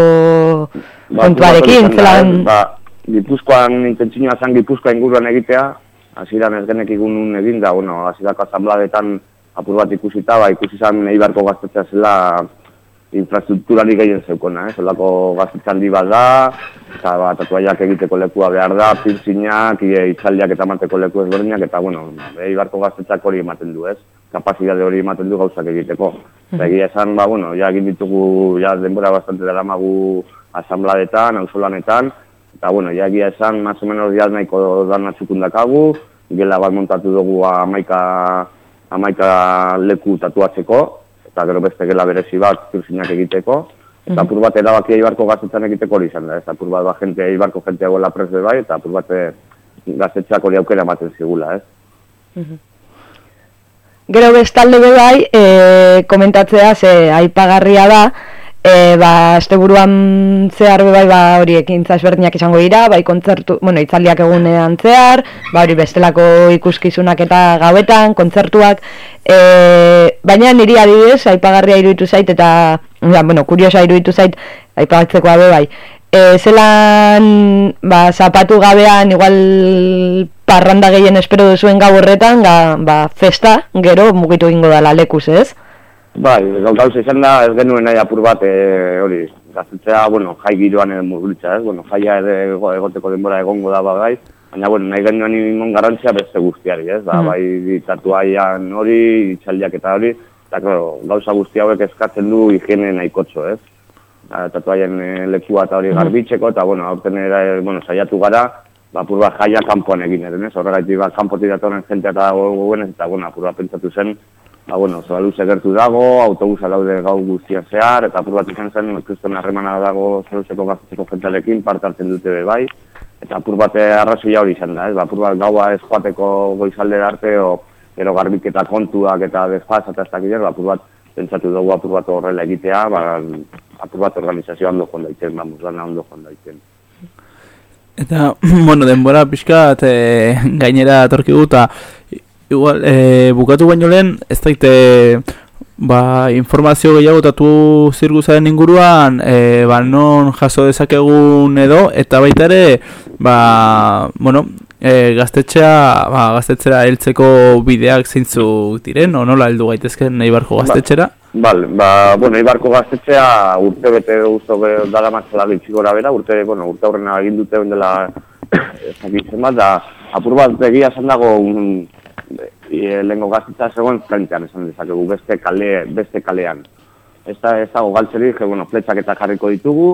kontuarekin, izan da, zelan... Ba, Gipuzkoan intentzioa zan Gipuzkoa inguruan egitea, hasieran ez genek igun egin da, bueno, hasierako asambladetan apur bat ikusita, ba, ikusi zan Eibarko gaztetzea zela infrastrukturari gehien zeukona, eh? Zolako gaztetxe handi bat da, eta ba, tatuaiak egiteko lekua behar da, pirzinak, itzaldiak eta emateko leku ezberdinak, eta bueno, Eibarko gaztetxak hori ematen du, ez? Kapazitate hori ematen du gauzak egiteko. Eta egia esan, ba, bueno, ja egin ditugu, ja denbora bastante daramagu asambladetan, auzolanetan, eta bueno, ja egia esan, más o menos ja nahiko dana txukundakagu, gela bat montatu dugu amaika, amaika leku tatuatzeko, eta gero beste gela berezi bat pirzinak egiteko, eta apur bat erabaki eibarko gaztetzan egiteko hori izan da, ez? Apur bat ba, jente, eibarko jente gola presbe bai, eta apur bat eh, gaztetxeak hori aukera ematen zigula, ez? Gero bestalde be bai, e, komentatzea ze aipagarria da, e, ba, asteburuan zehar bai, ba, hori ekintza ezberdinak izango dira, bai kontzertu, bueno, itzaldiak egunean zehar, ba, hori bestelako ikuskizunak eta gauetan, kontzertuak, e, baina niri adibidez, aipagarria iruditu zait, eta, ja, bueno, kuriosa iruditu zait, aipagatzekoa be bai, e, zelan ba, zapatu gabean igual parranda gehien espero duzuen gau horretan ga, ba, festa gero mugitu egingo dala lekuz ez? Bai, gau- gauza izan da, ez genuen nahi apur bat, e, hori, gaztetzea, bueno, jai giroan edo murgulitza, ez? Bueno, jaia egoteko denbora egongo da ba, bai, baina, bueno, nahi genuen imon garrantzia beste guztiari, ez? Ba, Mhm. bai, tatuaian hori, itxaldiak eta hori, eta, claro, gauza guzti hauek eskatzen du higiene nahikotxo, ez? Tatuaien e, lekua eta hori garbitzeko, eta, bueno, aurten ere, bueno, saiatu gara, ba, apur bat jaia kanpoan egin eren, ez? Horregaitik, ba, kanpotik datorren jentea eta goguenez, eta, bueno, apur bat pentsatu zen, ba, bueno, Zabaluze gertu dago, autobusa daude gau guztian zehar, eta apur bat izan zen, kriston harremana dago Zabaluzeko gaztetxeko jentearekin, parte hartzen dute bai, eta apur bat eh, arrazoia hori izan da, ez? Ba, apur bat gaua ez joateko goizaldera arte, o, gero garbiketa kontuak eta desfaz eta ez dakit, ba, apur bat pentsatu dugu apur bat horrela egitea, ba, apur bat organizazioa ondo joan daiten, ba, lana ondo joan daiten. Eta, <clears throat> bueno, denbora pixka e, gainera atorkigu eta igual, e, bukatu baino lehen, ez daite ba, informazio gehiago tatu zirguzaren inguruan, e, ba, non jaso dezakegun edo, eta baita ere, ba, bueno, e, gaztetxea, ba, gaztetxera heltzeko bideak zeintzuk diren, o nola heldu gaitezken Eibarko gaztetxera? Bal, ba, bueno, Ibarko gaztetxea urte bete guztu dara matzala gora bera, urte, bueno, urte aurrena egin dute dela <coughs> ezakitzen bat, da apur bat egia esan dago un, e, lehenko gaztetxa zegoen frentean esan dezakegu, beste, kale, beste kalean. Ez da, ez dago galtzerik, bueno, fletxak eta jarriko ditugu,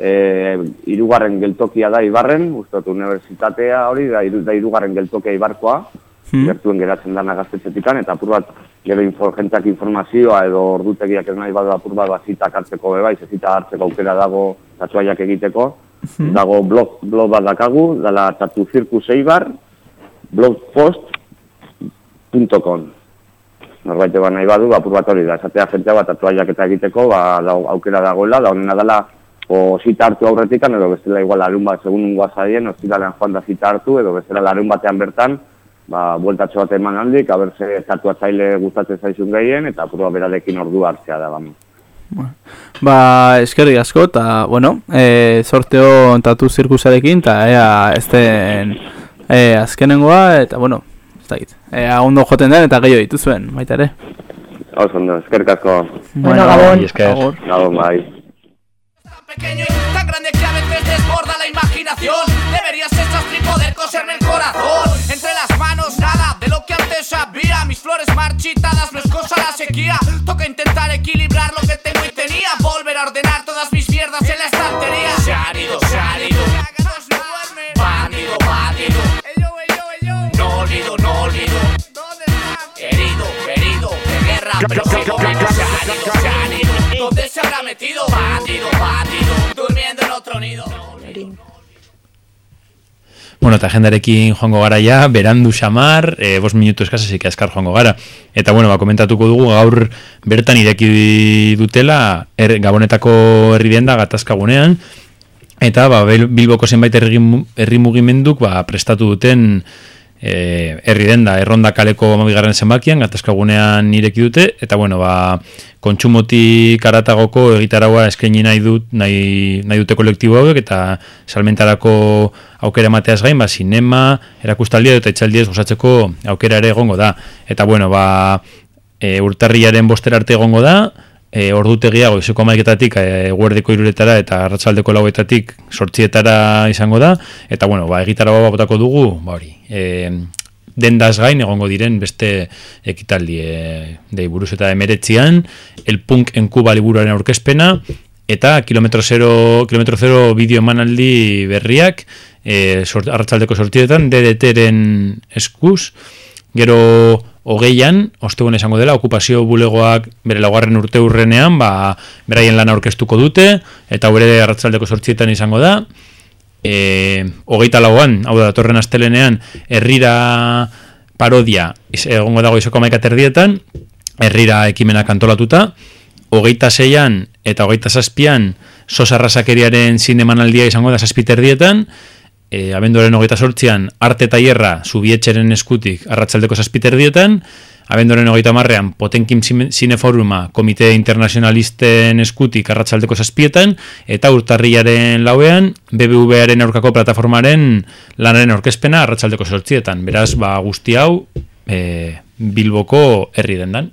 e, irugarren geltokia da Ibarren, uste dut unibertsitatea hori, da, iru, da irugarren geltokia Ibarkoa, Hmm. gertuen geratzen dana gaztetxetikan, eta apur bat, gero info, jentzak informazioa edo ordutegiak ez nahi badu apur bat bazitak hartzeko beba, zita hartzeko aukera dago tatuaiak egiteko, Mhm. dago blog, blog bat dakagu, dala tatu zirkus eibar, blogpost.com. Norbait eban nahi badu, apur bat hori da, esatea jentzea bat tatuaiak eta egiteko, ba, da, aukera dagoela, da honena dela, o zita hartu aurretikan, edo bestela igual larun bat, segun ungoa zaien, ostiralean joan da zita hartu, edo bestela larun batean bertan, ba, bueltatxo bat eman handik, haber ze tatuatzaile gustatzen zaizun gehien, eta apurua berarekin ordu hartzea da, bamu. Ba, eskerrik asko, eta, bueno, e, sorteo tatu zirkusarekin, eta ea, ez den e, azkenengoa, eta, bueno, ez da git. Ea, ondo joten den, eta gehiago dituzuen, baita ere. Oso ondo, eskerrik asko. Bueno, Gabon. Gabon, bai. Tan grande que a veces desborda la imaginación. Deberías ser y poder coserme el corazón. Entre las manos nada de lo que antes sabía. Mis flores marchitadas no es cosa la sequía. Toca intentar equilibrar lo que tengo y tenía. Volver a ordenar todas mis mierdas en la estantería. Se han ido, se han ido. Bandido, bandido No olvido, no olvido. Herido, herido, de guerra Pero sigo vivo, se han ido, se han ido. ¿Dónde se habrá metido? Bandido, bandido Durmiendo en otro nido Bueno, eta agendarekin joango gara ja, berandu xamar, e, bos minutu eskasesik azkar joango gara. Eta bueno, ba, komentatuko dugu gaur bertan ireki dutela er, Gabonetako herri denda gatazkagunean, eta ba, Bil- Bilboko zenbait herri, herri mugimenduk ba, prestatu duten e, herri denda, erronda kaleko amabigarren zenbakian, gatazkagunean ireki dute, eta bueno, ba, kontsumotik aratagoko egitaragua eskaini nahi dut nahi, nahi dute kolektibo hauek eta salmentarako aukera emateaz gain, ba, sinema, erakustaldia eta etxaldiez gozatzeko aukera ere egongo da. Eta bueno, ba, e, urtarriaren bostera arte egongo da, e, ordutegia goizeko amaiketatik e, guerdeko iruretara eta arratsaldeko lauetatik sortzietara izango da, eta bueno, ba, egitaragoa botako dugu, ba hori, e, dendaz gain egongo diren beste ekitaldi e, dei buruz eta emeretzian, el punk en Cuba liburuaren aurkezpena, eta kilometro zero, kilometro zero bideo emanaldi berriak, e, sort, arratsaldeko sortietan, DDT-ren eskuz, gero hogeian, ostegun esango dela, okupazio bulegoak bere laugarren urte urrenean, ba, beraien lana aurkeztuko dute, eta bere arratsaldeko sortzietan izango da, e, hogeita lauan, hau da, datorren astelenean, herrira parodia, egongo dago izoko maika terdietan, herrira ekimenak antolatuta, hogeita zeian eta hogeita zazpian sosa rasakeriaren zinemanaldia izango da zazpiterdietan, e, abenduaren hogeita sortzian arte tailerra zubietxeren eskutik arratsaldeko zazpiterdietan, abenduaren hogeita marrean Potenkin Zineforuma komite internazionalisten eskutik arratsaldeko zazpietan, eta urtarriaren lauean BBVaren aurkako plataformaren lanaren aurkezpena arratsaldeko sortzietan. Beraz, ba, guzti hau e, Bilboko herri dendan.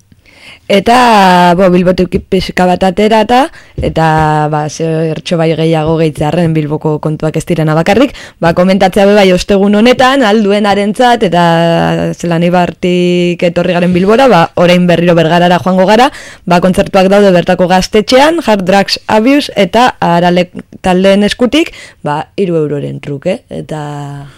Eta, bo, bilbotik pixka bat aterata, eta, ba, zertxo bai gehiago gehitzearen bilboko kontuak ez direna bakarrik, ba, komentatzea be bai ostegun honetan, alduen arentzat, eta zelan ibartik etorri garen bilbora, ba, orain berriro bergarara joango gara, ba, kontzertuak daude bertako gaztetxean, Hard Drugs Abuse, eta arale taldeen eskutik, ba, iru euroren truke, eta...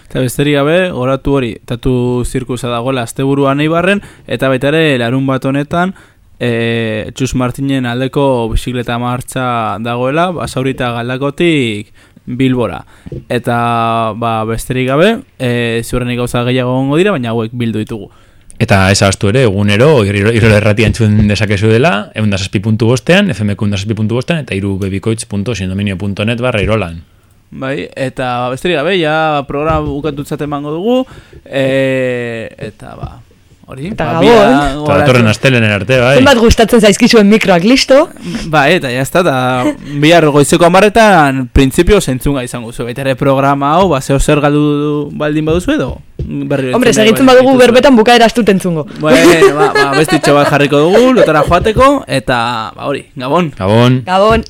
Eta besterik gabe, oratu hori, tatu zirkusa dagoela asteburuan eibarren, eta baita ere larun bat honetan, e, Txus Martinen aldeko bizikleta martxa dagoela, basaurita galdakotik Bilbora. Eta ba, besterik gabe, e, ziurrenik gauza gehiago gongo dira, baina hauek bildu ditugu. Eta ez ahaztu ere, egunero, irro erratia entzun dezakezu dela, egun puntu bostean, FMK puntu bostean, eta irubebikoitz.sindominio.net barra irolan. Bai, eta besterik gabe, ja programa bukatutzat emango dugu, e, eta ba, hori. Eta ba, Gabon. Eta datorren astelenen arte, bai. Zenbat gustatzen zaizkizuen mikroak listo? Ba, eta jazta, eta bihar goizeko amaretan printzipio zentzunga izango zu. Baita ere programa hau, ba, zeo zer galdu baldin baduzu edo? Berri Hombre, segitzen badugu berbetan bukaera astut entzungo. Bueno, <laughs> ba, ba, bestitxo bat jarriko dugu, lotara joateko, eta, ba, hori, gabon. Gabon. Gabon.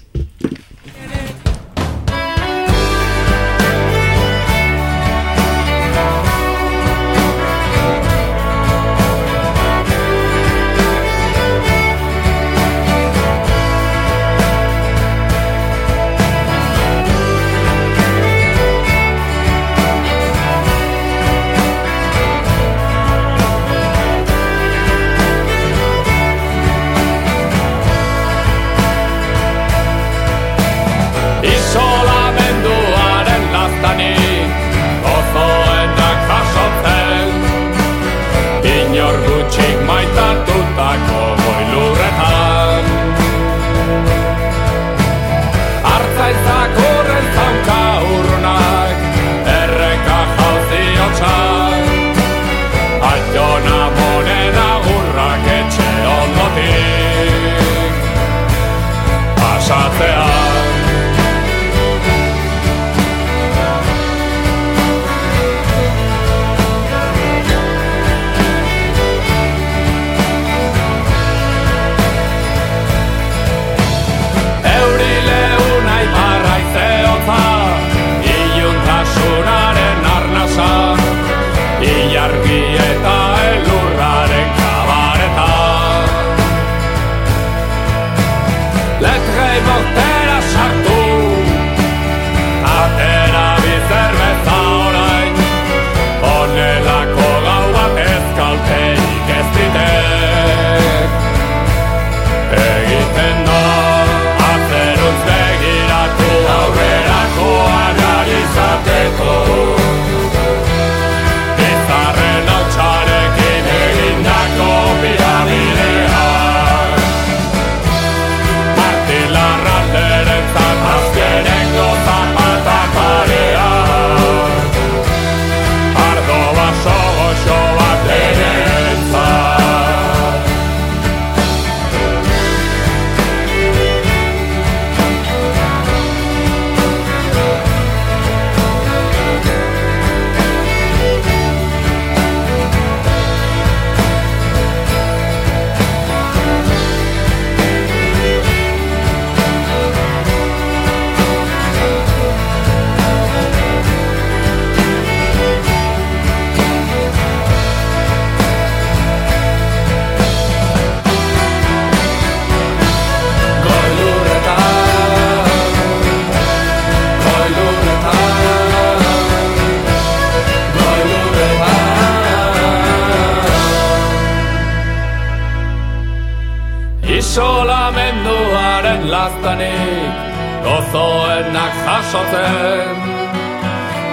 Jasotzen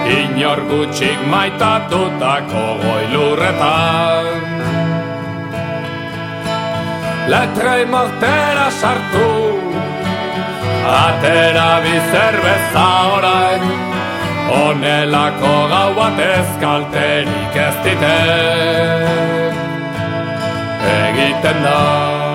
Inor gutxik maitatutako goilurretan Letrei mortera sartu Atera bizerbeza orain. Honelako gau bat ezkalterik ez ditek Egiten da